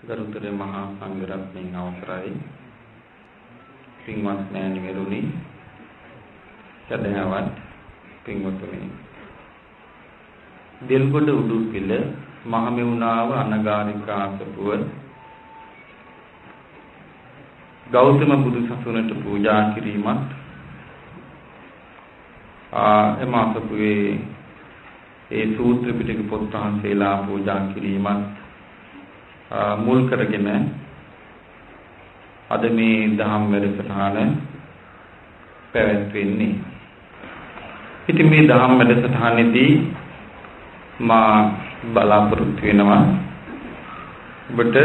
ගරුතර මහා සංඝරත්නයන් අවසරයි. පින්වත් මෑණිවරුනි සදහවත් පින්වතුනි. දෙල්ගොඩ උඩුපිළ මහමෙවුනාව අනගාരികാසපුව ගෞතම බුදු සසුනට පූජා කිරීමත් ආ එම අසපුවේ ඒ සූත්‍ර පිටක පොත් වහන්සේලා පූජා කිරීමත් මුල් කරගෙන අද මේ දහම් වැඩසටහන පැවැත්වෙන්නේ. ඉතින් මේ දහම් වැඩසටහනේදී මා බලාපොරොත්තු වෙනවා ඔබට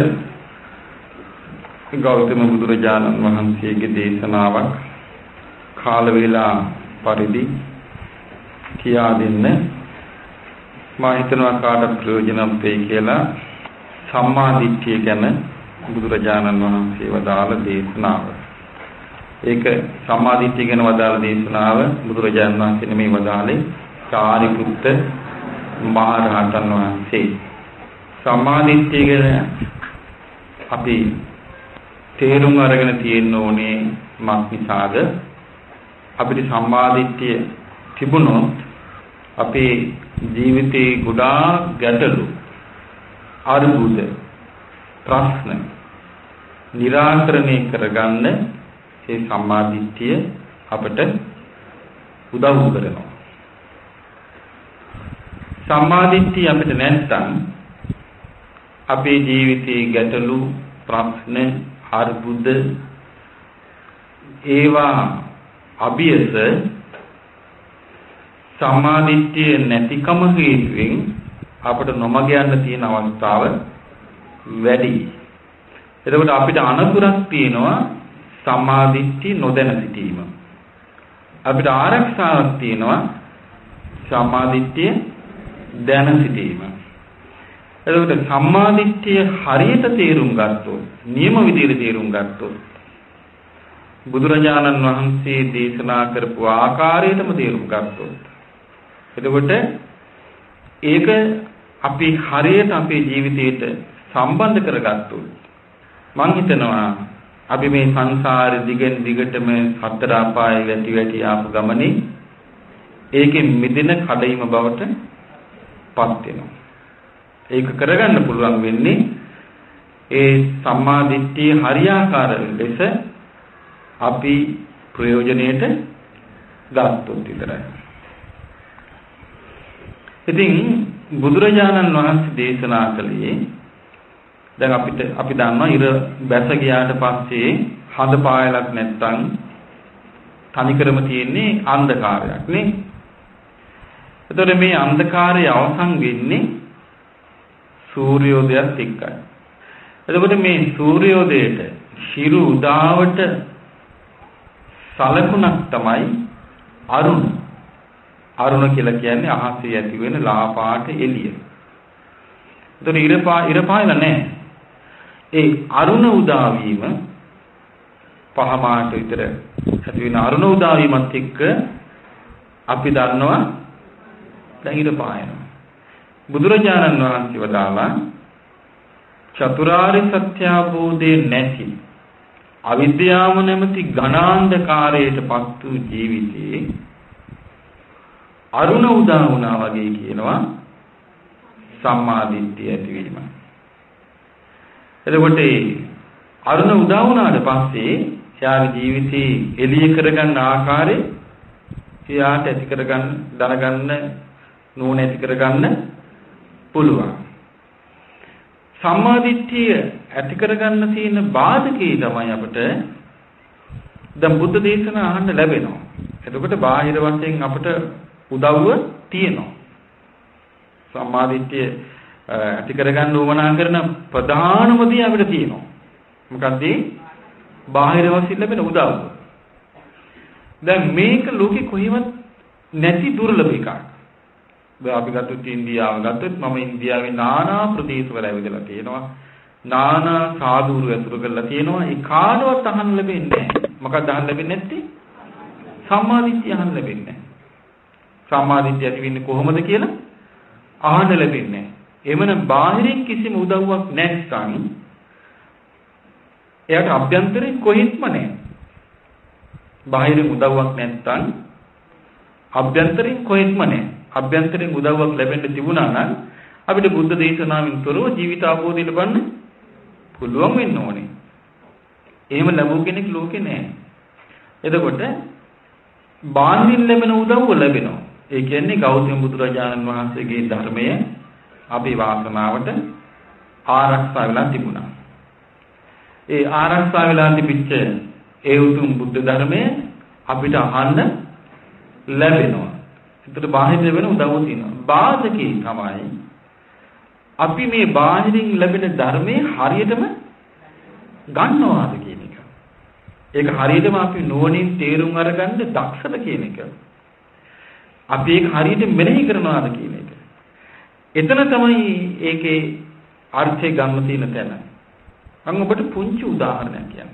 ගෞතම බුදුරජාණන් වහන්සේගේ දේශනාවක් කාල වේලා පරිදි කියා දෙන්න මා හිතනවා කාටත් ප්‍රයෝජනවත් වෙයි කියලා සම්මා දිට්ඨිය ගැන බුදුරජාණන් වහන්සේ වදාළ දේශනාව. ඒක සම්මා දිට්ඨිය ගැන වදාළ දේශනාව බුදුරජාණන් වහන්සේ නෙමෙයි වදාළේ සාරිපුත්ත මහ රහතන් වහන්සේ. සම්මා දිට්ඨිය ගැන අපි තේරුම් අරගෙන තියෙන්න ඕනේ මක් නිසාද අපිට සම්මා දිට්ඨිය තිබුණොත් අපේ ජීවිතේ ගොඩාක් ගැටලු අරුබුද ප්‍රශ්න. निराකරණය කරගන්න ඒ සම්මාදිට්ඨිය අපට උදව් කරනවා. සම්මාදිට්ඨිය අපිට නැත්නම් අපේ ජීවිතයේ ගැටලු ප්‍රශ්න අරුබුද ඒවා අභියස සම්මාදිට්ඨිය නැතිකම හේතුවෙන් අපට නොමග යන්න තියෙන අවස්ථාව වැඩි. එතකොට අපිට අනතුරක් තියෙනවා සම්මාදිට්ඨිය නොදැන සිටීම. අපිට ආරක්ෂාවක් තියෙනවා සම්මාදිට්ඨිය දැන සිටීම. එතකොට සම්මාදිට්ඨිය හරියට තේරුම් ගත්තොත්, නියම විදිහට තේරුම් ගත්තොත් බුදුරජාණන් වහන්සේ දේශනා කරපු ආකාරයටම තේරුම් ගත්තොත් එතකොට ඒක අපි හරියට අපේ ජීවිතයට සම්බන්ධ කරගත්තොත් මං හිතනවා අපි මේ සංසාරෙ දිගින් දිගටම හතර අපාය වැටි වැටි ආපු ගමනේ ඒකෙන් මිදෙන කඩයිම බවට පත් වෙනවා. ඒක කරගන්න පුළුවන් වෙන්නේ ඒ සම්මා දිට්ඨිය හරියාකාර ලෙස අපි ප්‍රයෝජනෙට ගත්තොත් විතරයි. ඉතින් බුදුරජාණන් වහන්සේ දේශනා කළේ දැන් අපිට අපි දන්නවා ඉර බැස ගියාට පස්සේ හඳ පායලක් නැත්තම් තනිකරම තියෙන්නේ අන්ධකාරයක් නේ. එතකොට මේ අන්ධකාරය අවසන් වෙන්නේ සූර්යෝදයත් එක්කයි. එතකොට මේ සූර්යෝදයට හිරු උදාවට සලකුණක් තමයි අරුණ. අරුණ කියලා කියන්නේ අහසේ ඇති වෙන ලා පාට එළිය. එතකොට ඉර පා ඉර පායලා නැහැ. ඒ අරුණ උදා වීම පහමාට විතර ඇති වෙන අරුණ උදා වීමත් එක්ක අපි දන්නවා දැන් ඉර පායනවා. බුදුරජාණන් වහන්සේ වදාළා චතුරාර්ය සත්‍ය අවබෝධයේ නැති අවිද්‍යාව නැමැති ඝනාන්ධකාරයට පත් වූ ජීවිතේ අරුණ උදා වුණා වගේ කියනවා සම්මා දිට්ඨිය ඇතිවීම. එතකොට අරුණ උදා වුණාට පස්සේ එයාගේ ජීවිතේ එළිය කරගන්න ආකාරය එයාට ඇති කරගන්න දැනගන්න නෝන ඇති කරගන්න පුළුවන්. සම්මාදිට්ඨිය ඇති කරගන්න තියෙන බාධකේ තමයි අපිට දැන් බුද්ධ දේශනා අහන්න ලැබෙනවා. එතකොට බාහිර වශයෙන් අපිට උදව්ව තියෙනවා. සම්මාදිට්ඨිය ඇති කරගන්න උවමනා කරන ප්‍රධානම දේ අපිට තියෙනවා. මොකක්ද බාහිර වශයෙන් ලැබෙන උදව්ව. දැන් මේක ලෝකෙ කොහෙවත් නැති දුර්ලභ එකක්. දැන් අපි ගත්තොත් ඉන්දියාව ගත්තොත් මම ඉන්දියාවේ নানা ප්‍රදේශවල ඇවිදලා තියෙනවා. নানা සාධුරු ඇතුළු කරලා තියෙනවා. ඒ කාටවත් අහන්න ලැබෙන්නේ නැහැ. මොකක්ද අහන්න ලැබෙන්නේ නැත්තේ? සම්මාදිට්ඨිය අහන්න ලැබෙන්නේ නැහැ. සම්මාදිට්ඨිය ඇති වෙන්නේ කොහොමද කියලා අහන්න ලැබෙන්නේ නැහැ. එමනම් බාහිරින් කිසිම උදව්වක් නැත්නම් එයාට අභ්‍යන්තරේ කොහෙත්ම නැහැ. බාහිරින් උදව්වක් නැත්තම් අභ්‍යන්තරයෙන් කොහෙත්ම නැහැ. අභ්‍යන්තරයෙන් උදව්වක් ලැබෙන්න තිබුණා නම් අපිට බුද්ධ දේශනාවෙන් තොරව ජීවිත අවබෝධය ලබන්න පුළුවන් වෙන්න ඕනේ. එහෙම ලැබුව කෙනෙක් ලෝකේ නැහැ. එතකොට බාහිරින් ලැබෙන උදව්ව ලැබෙනවා. ඒ කියන්නේ ගෞතම බුදුරජාණන් වහන්සේගේ ධර්මය අපේ වාසනාවට ආරක්ෂා වෙලා තිබුණා. ඒ ආරක්ෂා වෙලා තිබිච්ච ඒ උතුම් බුද්ධ ධර්මය අපිට අහන්න ලැබෙනවා. ඒකට බාහිර වෙන උදව් තියෙනවා. බාධකේ තමයි අපි මේ බාහිරින් ලැබෙන ධර්මයේ හරියටම ගන්නවාද කියන එක. ඒක හරියටම අපි නුවණින් තේරුම් අරගන්න දක්ෂද කියන එක. අපි ඒක හරියට මෙනෙහි කරනවාද කියන එක. එතන තමයි ඒකේ අර්ථය ගන්න තියෙන තැන. මම ඔබට පුංචි උදාහරණයක් කියන්නම්.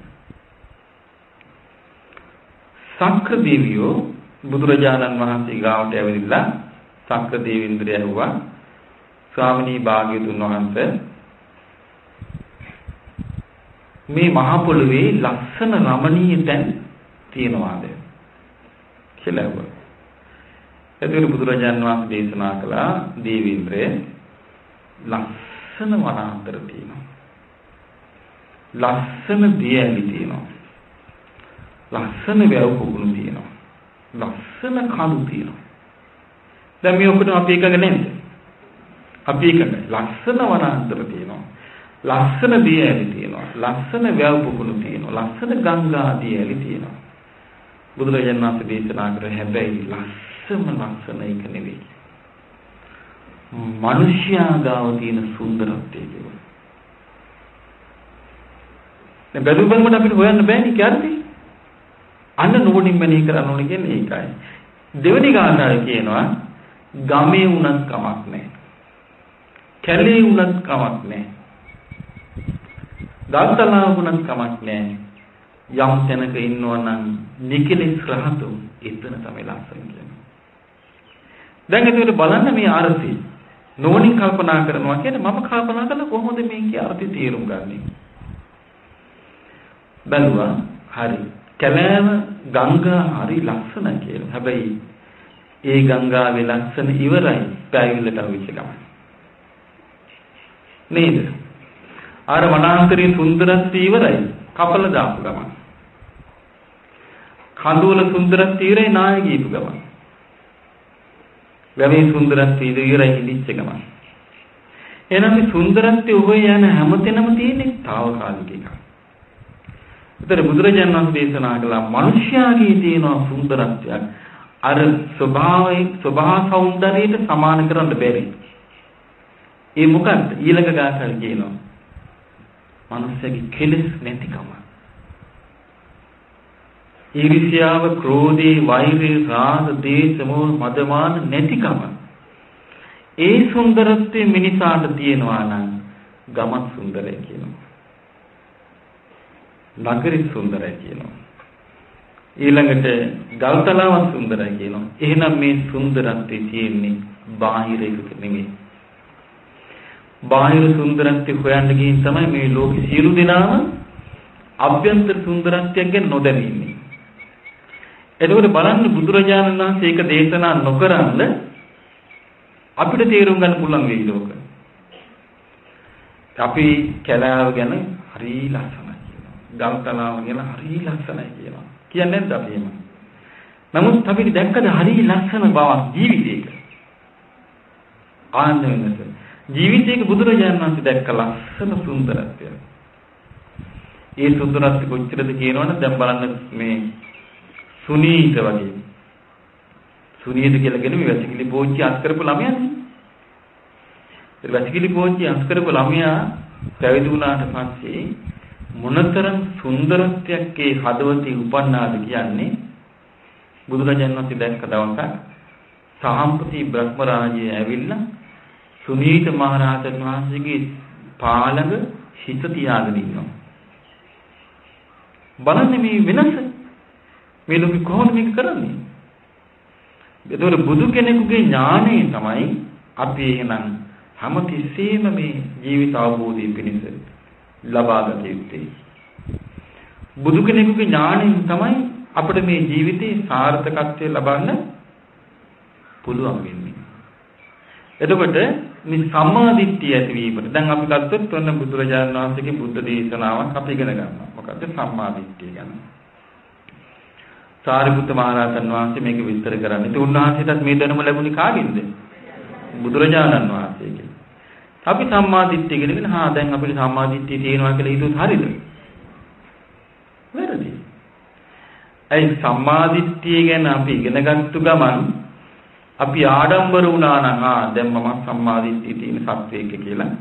සක්‍ර දෙවියෝ බුදුරජාණන් වහන්සේ ගාවට ඇවිල්ලා සක්‍ර දේවේන්ද්‍රය ඇහුවා ස්වාමිනී භාග්‍යතුන් වහන්සේ මේ මහ පොළවේ ලස්සන රමණීය තැන් තියනවාද කියලා ඇහුවා. එතකොට බුදුරජාණන් වහන්සේ දේශනා කළා දේවේන්ද්‍රය ලස්සන වනාන්තර තියෙනවා. ලස්සන දියැලි තියෙනවා. ලස්සන වැව් කුකුණු තියෙනවා. ලස්සන කළු තියෙනවා. දැන් මේ ඔක්කොම අපි එකඟ නැද්ද? අපි එකඟ. ලස්සන වනාන්තර තියෙනවා. ලස්සන දියැලි තියෙනවා. ලස්සන වැව් කුකුණු තියෙනවා. ලස්සන ගංගා දියැලි තියෙනවා. බුදුරජාණන් වහන්සේ දේශනා කර හැබැයි ලස්සම ලස්සන එක නෙවෙයි. මිනිස්යා ගාව තියෙන සුන්දරත්වය කියනවා. දැන් බැලු බලමට අපිට හොයන්න බෑනේ කැරදී. අන්න නුවණින් මෙනෙහි කරන්න ඕනේ කියන්නේ ඒකයි. දෙවෙනි ගාථාවේ කියනවා ගමේ වුණත් කමක් නැහැ. කැලේ වුණත් කමක් නැහැ. ගල්තලාව වුණත් කමක් නැහැ. යම් තැනක ඉන්නවා නම් නිකලෙස් රහතු එතන තමයි ලස්සන කියන්නේ. දැන් ඒකට බලන්න මේ අර්ථය. නෝනින් කල්පනා කරනවා කියන්නේ මම කල්පනා කරලා කොහොමද මේකේ අර්ථය තේරුම් ගන්නෙ? බැලුවා හරි. කැලෑව ගංගා හරි ලස්සන කියලා. හැබැයි ඒ ගංගාවේ ලස්සන ඉවරයි පැවිල්ලට අවිච්ච ගමන්. නේද? අර වනාන්තරයේ සුන්දරත්වය ඉවරයි කපල දාපු ගමන්. කඳුවල සුන්දරත්වය ඉවරයි නායකීපු ගමන්. ළමේ සුන්දරත්වයේ ඉදිරියට හිඳිච්ච ගමන්. එහෙනම් මේ සුන්දරත්වයේ ඔබ යන හැමතැනම තියෙන తాවකාලික එකක්. උතර බුදුරජාණන් වහන්සේ දේශනා කළා මිනිස්යාගේ තියෙන සුන්දරත්වයක් අර ස්වභාවයේ ස්වභාව సౌందර්යයට සමාන කරන්න බැරි. ඒ මොකක්ද ඊළඟ ගාථාවේ කියනවා. මිනිස්යාගේ කෙලෙස් නැතිකම. ඊර්ෂ්‍යාව, ක්‍රෝධේ, වෛරය, රාග, දේශ, මොහ, මදමාන නැතිකම. ඒ සුන්දරත්වය මිනිසාට තියෙනවා නම් ගමත් සුන්දරයි කියනවා. නගරි සුන්දරයි කියනවා. ඊළඟට ගල්තලාව සුන්දරයි කියනවා. එහෙනම් මේ සුන්දරත්වය තියෙන්නේ බාහිර එකක නෙමෙයි. බාහිර සුන්දරත්වය හොයන්න ගිහින් තමයි මේ ලෝකෙ සියලු දෙනාම අභ්‍යන්තර සුන්දරත්වයක් ගැන නොදැනීමේ. එතකොට බලන්න බුදුරජාණන් වහන්සේ ඒක දේශනා නොකරන්න අපිට තේරුම් ගන්න පුළුවන් වෙයි ලෝක. අපි කැලාව ගැන හරි ලස්සන ගල්තලාව කියලා හරි ලස්සනයි කියනවා. කියන්නේ නැද්ද අපි එහෙම? නමුත් අපිට දැක්කද හරි ලස්සන බවක් ජීවිතේක. ආන්න වෙනස. ජීවිතේක බුදුරජාණන් වහන්සේ දැක්ක ලස්සන සුන්දරත්වය. ඒ සුන්දරත්වය කොච්චරද කියනවනම් දැන් බලන්න මේ සුනීත වගේ. සුනීත කියලා කියන්නේ මේ වැසිකිලි පෝච්චි අත් කරපු ළමයානේ. ඒ වැසිකිලි පෝච්චි අත් කරපු ළමයා පැවිදි වුණාට පස්සේ මොනතරම් සුන්දරත්වයක් ඒ හදවතේ උපන්නාද කියන්නේ බුදුරජාණන් වහන්සේ දැක්ක දවසක් සාම්පති බ්‍රහ්ම රාජය ඇවිල්ලා සුනීත මහරහතන් වහන්සේගේ පාළඟ හිත තියාගෙන ඉන්නවා. බලන්න මේ වෙනස. මේ ලෝකෙ කොහොමද මේක කරන්නේ? ඒතකොට බුදු කෙනෙකුගේ ඥාණය තමයි අපි එහෙනම් හැමතිස්සෙම මේ ජීවිත අවබෝධය පිණිස ලබා ගත යුත්තේ. බුදු කෙනෙකුගේ ඥාණයෙන් තමයි අපිට මේ ජීවිතේ සාර්ථකත්වය ලබන්න පුළුවන් වෙන්නේ. එතකොට මේ සම්මාදිට්ඨිය ඇතිවීමට දැන් අපි ගත්තොත් ඔන්න බුදුරජාණන් වහන්සේගේ බුද්ධ දේශනාවක් අපි ඉගෙන ගන්නවා. මොකද්ද සම්මාදිට්ඨිය ගැන? සාරිපුත්ත මහරහතන් වහන්සේ මේක විස්තර කරන්නේ. ඉතින් උන්වහන්සේටත් මේ දැනුම ලැබුණේ කාගෙන්ද? බුදුරජාණන් වහන්සේගෙන්. අපි සම්මාදිට්ඨිය ගැනගෙන හා දැන් අපිට සම්මාදිට්ඨිය තියෙනවා කියලා හිතුවොත් හරිද? වැරදි. ඒ සම්මාදිට්ඨිය ගැන අපි ඉගෙන ගත්තු ගමන් අපි ආඩම්බර වුණා නම් ආ දැන් මම සම්මාදිට්ඨිය තියෙන සත්වයක කියලා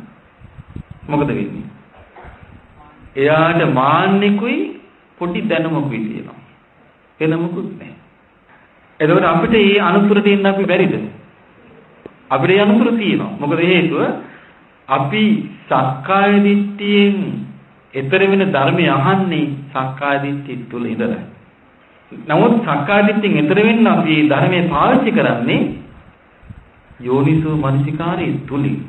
මොකද වෙන්නේ? එයාට මාන්නිකුයි පොඩි දැනුමකුයි තියෙනවා. වෙන මොකුත් නැහැ. එතකොට අපිට මේ අනුසුර දෙන්න අපි බැරිද? අපිට මේ අනුසුර තියෙනවා. මොකද හේතුව අපි සක්කාය දිට්ඨියෙන් ඊතර වෙන ධර්මය අහන්නේ සක්කාය දිට්ඨිය තුල ඉඳලා. නමුත් සක්කාය දිට්ඨියෙන් ඊතර වෙන්න අපි ධර්මයේ පාවිච්චි කරන්නේ යෝනිසෝ මනසිකාරයේ තුලින්.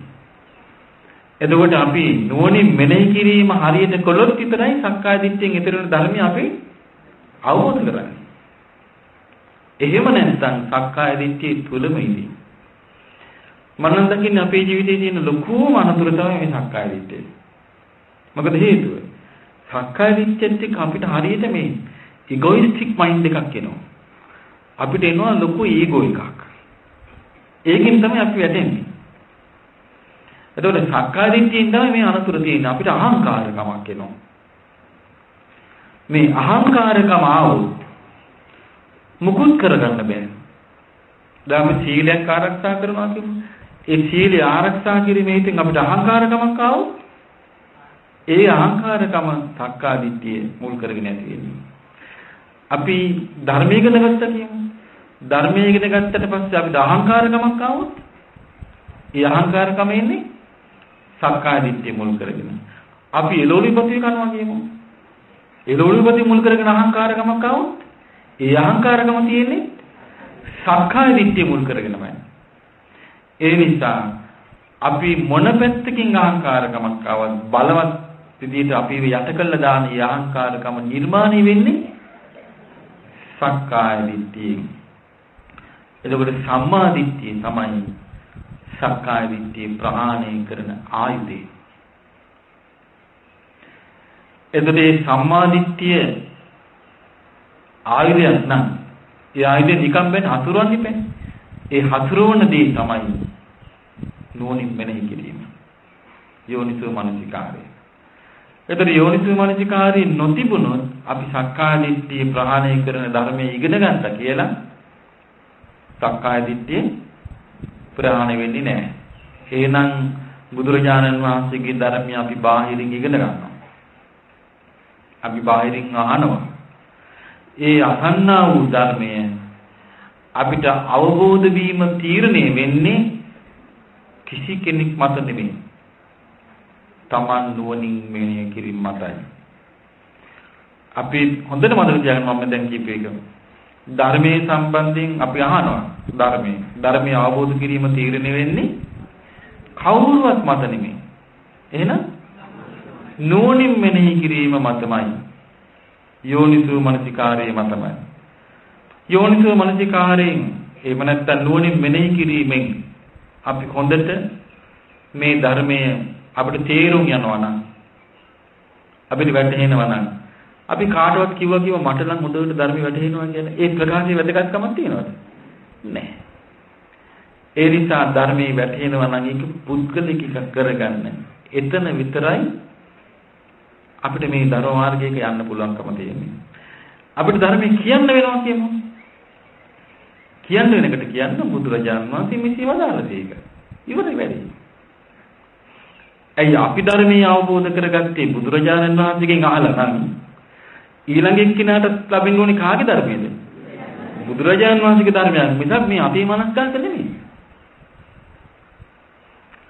එතකොට අපි නුවණින් මෙනෙහි කිරීම හරියට කළොත් විතරයි සක්කාය දිට්ඨියෙන් ඊතර වෙන ධර්මය අපි අවබෝධ කරගන්නේ. එහෙම නැත්නම් සක්කාය දිට්ඨිය තුලම ඉදී. මම නම් දකින්නේ අපේ ජීවිතයේ තියෙන ලොකුම අනතුර තමයි මේ සක්කාය දිට්ඨිය. මොකද හේතුව? සක්කාය දිට්ඨියත් එක්ක අපිට හරියට මේ ඉගොයිස්ටික් මයින්ඩ් එකක් එනවා. අපිට එනවා ලොකු ඊගෝ එකක්. ඒකෙන් තමයි අපි වැටෙන්නේ. එතකොට සක්කාය දිට්ඨියෙන් තමයි මේ අනතුර තියෙන්නේ. අපිට අහංකාරකමක් එනවා. මේ අහංකාරකම ආවොත් මුකුත් කරගන්න බෑ. දැන් අපි සීලයක් ආරක්ෂා කරනවා කියමු. ඒ සීලය ආරක්ෂා කිරීමේ හිතින් අපිට අහංකාරකමක් ආවොත් ඒ අහංකාරකම සක්කාදිට්ඨිය මුල් කරගෙන ඇති වෙන්නේ. අපි ධර්මයේ ඉගෙන ගත්තා කියමු. ධර්මයේ ඉගෙන ගත්තට පස්සේ අපිට අහංකාරකමක් ආවොත් ඒ අහංකාරකම එන්නේ සක්කාදිට්ඨිය මුල් කරගෙන. අපි එළෝලිපති කරනවා කියමු. එළෝලිපති මුල් කරගෙන අහංකාරකමක් ආවොත් ඒ අහංකාරකම තියෙන්නේ සක්කාය දිට්ඨිය මුල් කරගෙනමයි. ඒ නිසා අපි මොන පැත්තකින් අහංකාරකමක් ආවත් බලවත් විදිහට අපි යට කළ දාන ඒ අහංකාරකම නිර්මාණය වෙන්නේ සක්කාය දිට්ඨියෙන්. එතකොට සම්මා දිට්ඨිය තමයි සක්කාය දිට්ඨිය ප්‍රහාණය කරන ආයුධය. එතකොට මේ සම්මා දිට්ඨිය ආයුධයක් නම් ඒ ආයුධය නිකම් වෙන හසුරවන්න ඉපේ. ඒ හසුරවන දේ තමයි නුවණින් මෙනෙහි කිරීම. යෝනිසෝ මනසිකාරය. ඒතර යෝනිසෝ මනසිකාරී නොතිබුණොත් අපි සක්කාය දිට්ඨිය ප්‍රහාණය කරන ධර්මයේ ඉගෙන ගන්නවා කියලා සක්කාය දිට්ඨිය ප්‍රහාණය වෙන්නේ නැහැ. එහෙනම් බුදුරජාණන් වහන්සේගේ ධර්මය අපි බාහිරින් ඉගෙන ගන්නවා. අපි බාහිරින් අහනවා. ඒ අහන්නා වූ ධර්මය අපිට අවබෝධ වීම තීරණය වෙන්නේ කිසි කෙනෙක් මත නෙමෙයි. Taman නුවණින් මෙහෙය කිරීම මතයි. අපි හොඳට මතක තියාගන්න මම දැන් කියපු එක. ධර්මයේ සම්බන්ධයෙන් අපි අහනවා ධර්මයේ. ධර්මයේ අවබෝධ කිරීම තීරණය වෙන්නේ කවුරුවත් මත නෙමෙයි. එහෙනම් නුවණින් මෙනෙහි කිරීම මතමයි. යෝනිසෝ මනසිකාරයේ මතමයි. යෝනිසෝ මනසිකාරයෙන් එහෙම නැත්නම් නුවණින් මෙනෙහි කිරීමෙන් අපි හොඳට මේ ධර්මය අපිට තේරුම් යනවා නම් අපිට වැටහෙනවා නම් අපි කාටවත් කිව්වා කිව්ව මට නම් හොඳට ධර්මය වැටහෙනවා කියන ඒ ප්‍රකාශයේ වැදගත්කමක් තියෙනවද? නැහැ. ඒ නිසා ධර්මයේ වැටහෙනවා නම් ඒක පුද්ගලික කරගන්න. එතන විතරයි අපිට මේ ධර්ම මාර්ගයක යන්න පුළුවන්කම තියෙන්නේ. අපිට ධර්මයේ කියන්න වෙනවා කියමු. කියන්න වෙනකට කියන්න බුදුරජාණන් වහන්සේ මෙසේ වදාළ දෙයක. ඉවරයි වැඩි. ඇයි අපි ධර්මයේ අවබෝධ කරගත්තේ බුදුරජාණන් වහන්සේගෙන් අහලා නම් ඊළඟ එක්කිනාට ලැබෙන්න ඕනේ කාගේ ධර්මයේද? බුදුරජාණන් වහන්සේගේ ධර්මයක් මිසක් මේ අපේ මනස්කාන්ත නෙමෙයි.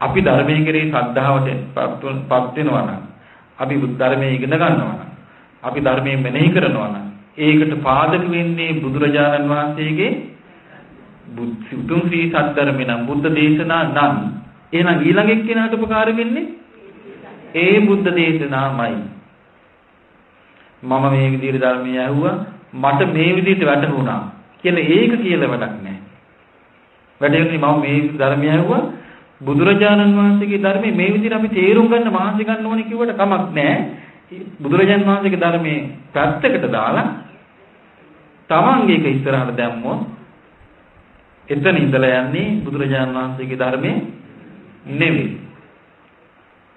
අපි ධර්මයේ කෙරේ ශ්‍රද්ධාවට පත් වෙනවා නම් අපි බුද්ධ ධර්මයේ ඉගෙන ගන්නවා නම් අපි ධර්මයේ මෙනෙහි කරනවා නම් ඒකට පාදක වෙන්නේ බුදුරජාණන් වහන්සේගේ උතුම් ශ්‍රී සද්ධර්මේ නම් බුද්ධ දේශනා නම්. එහෙනම් ඊළඟ එක්කෙනාට උපකාර වෙන්නේ? ඒ බුද්ධ දේශනාමයි. මම මේ විදිහට ධර්මය ඇහුවා මට මේ විදිහට වැටහුණා. කියලා ඒක කියලා වැඩක් නැහැ. වැඩේන්නේ මම මේ ධර්මය ඇහුවා බුදුරජාණන් වහන්සේගේ ධර්මයේ මේ විදිහට අපි තේරුම් ගන්න මහන්සි ගන්න ඕනේ කිව්වට කමක් නැහැ. බුදුරජාණන් වහන්සේගේ ධර්මයේ පැත්තකට දාලා තමන්ගේ එක ඉස්සරහට දැම්මොත් එතන ඉඳලා යන්නේ බුදුරජාණන් වහන්සේගේ ධර්මයේ නෙවෙයි.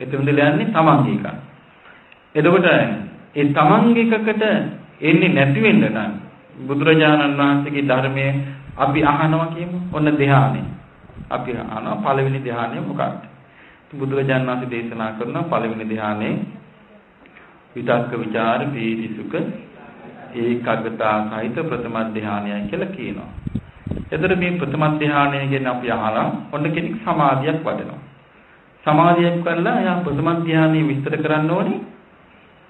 එතන ඉඳලා යන්නේ තමන්ගේ එකක්. එතකොට ඒ තමන්ගේ එකකට එන්නේ නැති වෙන්න නම් බුදුරජාණන් වහන්සේගේ ධර්මයේ අපි අහනවා කියමු. ඔන්න ධ්‍යානෙ. අපි අහනවා පළවෙනි ධ්‍යානය මොකක්ද? බුදුරජාණන් වහන්සේ දේශනා කරන පළවෙනි ධ්‍යානයේ විතක්ක ਵਿਚාර පීති සුඛ ඒකාග්‍රතා සහිත ප්‍රථම ධ්‍යානය කියලා කියනවා. එතකොට මේ ප්‍රථම ධ්‍යානය ගැන අපි අහලා ඔන්න කෙනෙක් සමාධියක් වඩනවා. සමාධියක් කරලා එයා ප්‍රථම ධ්‍යානය විස්තර කරන්න ඕනේ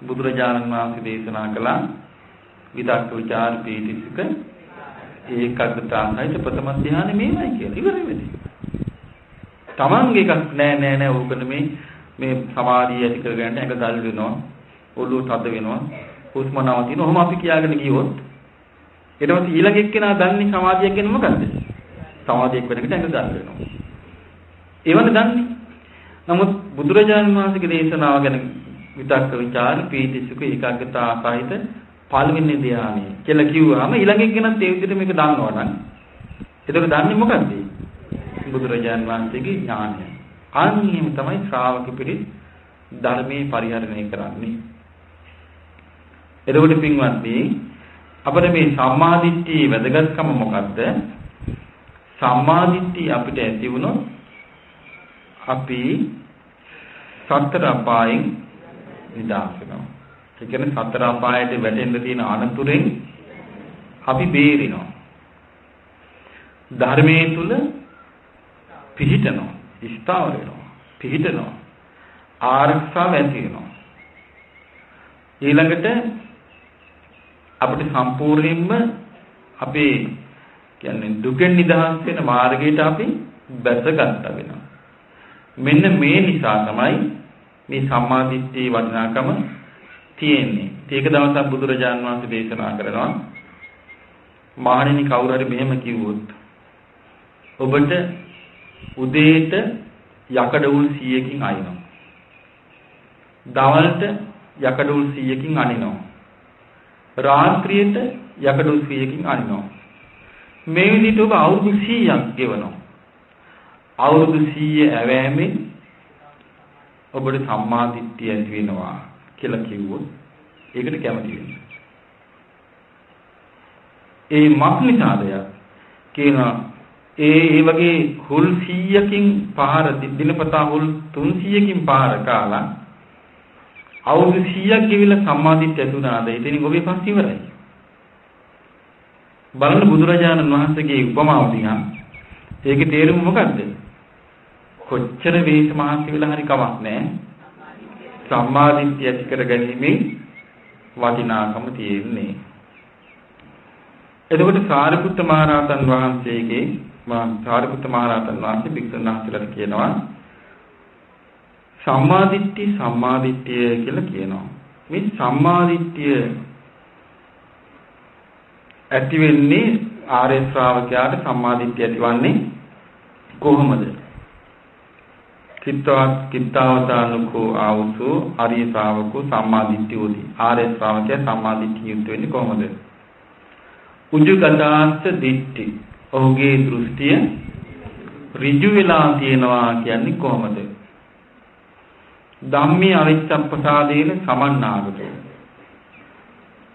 බුදුරජාණන් වහන්සේ දේශනා කළා විතක්ක ਵਿਚාර පීති සුඛ ඒකග්ගතා සහිත ප්‍රථම ධ්‍යානෙ මේවයි කියලා ඉවර වෙන්නේ. Tamange එකක් නෑ නෑ නෑ ඕකන මේ මේ සමාධිය ඇති කරගන්න එක දල් වෙනවා ඔළුව තද වෙනවා හුස්ම නවතින. ඔහොම අපි කියාගෙන ගියොත් ඊට පස්සේ ඊළඟ එක්කෙනා දන්නේ සමාධියක් ගැන මොකද්ද? සමාධියක් වෙනකොට ඇඟ දල් වෙනවා. ඒවනේ දන්නේ. නමුත් බුදුරජාණන් වහන්සේගේ දේශනාව ගැන විතක්ක ਵਿਚාර පීති සුඛ ඒකාග්‍රතාව සහිත පළවෙනි ධානය කියලා කිව්වහම ඊළඟ එක්කෙනාත් ඒ විදිහට මේක දන්නවනම් එතකොට දන්නේ මොකද්ද? බුදුරජාණන් වහන්සේගේ ඥානය. අනිහිම තමයි ශ්‍රාවක පිරිස් ධර්මයේ පරිහරණය කරන්නේ. එතකොට පින්වත්නි අපිට මේ සම්මාදිට්ඨියේ වැදගත්කම මොකද්ද? සම්මාදිට්ඨිය අපිට ඇති වුණොත් අපි සතර අපායෙන් නිදහස් වෙනවා. ඒ කියන්නේ සතර අපායට වැටෙන්න තියෙන අනතුරෙන් අපි බේරිනවා. ධර්මයේ තුල පිහිටනවා, ස්ථාවර වෙනවා, පිහිටනවා. ආරක්ෂාව ඇති වෙනවා. ඊළඟට අපිට සම්පූර්ණයෙන්ම අපේ කියන්නේ දුකෙන් නිදහස් වෙන මාර්ගයට අපි බැසගත්තා වෙනවා. මෙන්න මේ නිසා තමයි මේ සම්මාදිට්ඨියේ වටිනාකම තියෙන්නේ. ඒක දවසක් බුදුරජාන් වහන්සේ දේශනා කරනවා. මහණෙනි කවුරු හරි මෙහෙම කිව්වොත් ඔබට උදේට යකඩ උල් 100කින් අයිනවා. දවල්ට යකඩ උල් 100කින් අනිනවා. රාත්‍රියට යකඩ උල් 100කින් අනිනවා. මේ විදිහට ඔබ අවුරුදු 100ක් ගෙවනවා. අවුරුදු 100 ඇවෑමෙන් ඔබට සම්මාදිට්ඨිය ඇති වෙනවා කියලා කිව්වොත් ඒකට කැමති වෙන්නේ. ඒ මක් නිසාද කියනවා ඒ ඒ වගේ හුල් 100කින් පාර දිනපතා හුල් 300කින් පාර කාලා අවුරුදු 100ක් ගෙවිලා සම්මාදිට ඇතුණාද එතනින් ඔබේ පස් ඉවරයි. බලන්න බුදුරජාණන් වහන්සේගේ උපමාව දිහා. ඒකේ තේරුම මොකද්ද? කොච්චර වේස මහන්සි වෙලා හරි කමක් නැහැ. සම්මාදිට්ඨිය ඇති කර ගැනීමේ වටිනාකම තියෙන්නේ. එතකොට සාරිපුත්ත මහරහතන් වහන්සේගේ මා සාරිපුත්ත මහරහතන් වහන්සේ භික්ෂුන් වහන්සේලාට කියනවා සම්මාදිට්ඨිය සම්මාදිට්ඨිය කියලා කියනවා. මේ සම්මාදිට්ඨිය ඇති වෙන්නේ ආර්ය ශ්‍රාවකයාට සම්මාදිට්ඨිය ඇතිවන්නේ කොහොමද? කිත්තවත් කිත්තාවතානුකෝ ආවුසෝ ආර්ය ශ්‍රාවකෝ සම්මාදිට්ඨියෝති. ආර්ය ශ්‍රාවකයා සම්මාදිට්ඨිය යුත් වෙන්නේ කොහොමද? උජුගතාස්ස දිට්ඨි. ඔහුගේ දෘෂ්ටිය ඍජු වෙලා තියෙනවා කියන්නේ කොහොමද? ධම්මේ අවිච්ඡප්පසාදේන සමන්නාගතෝ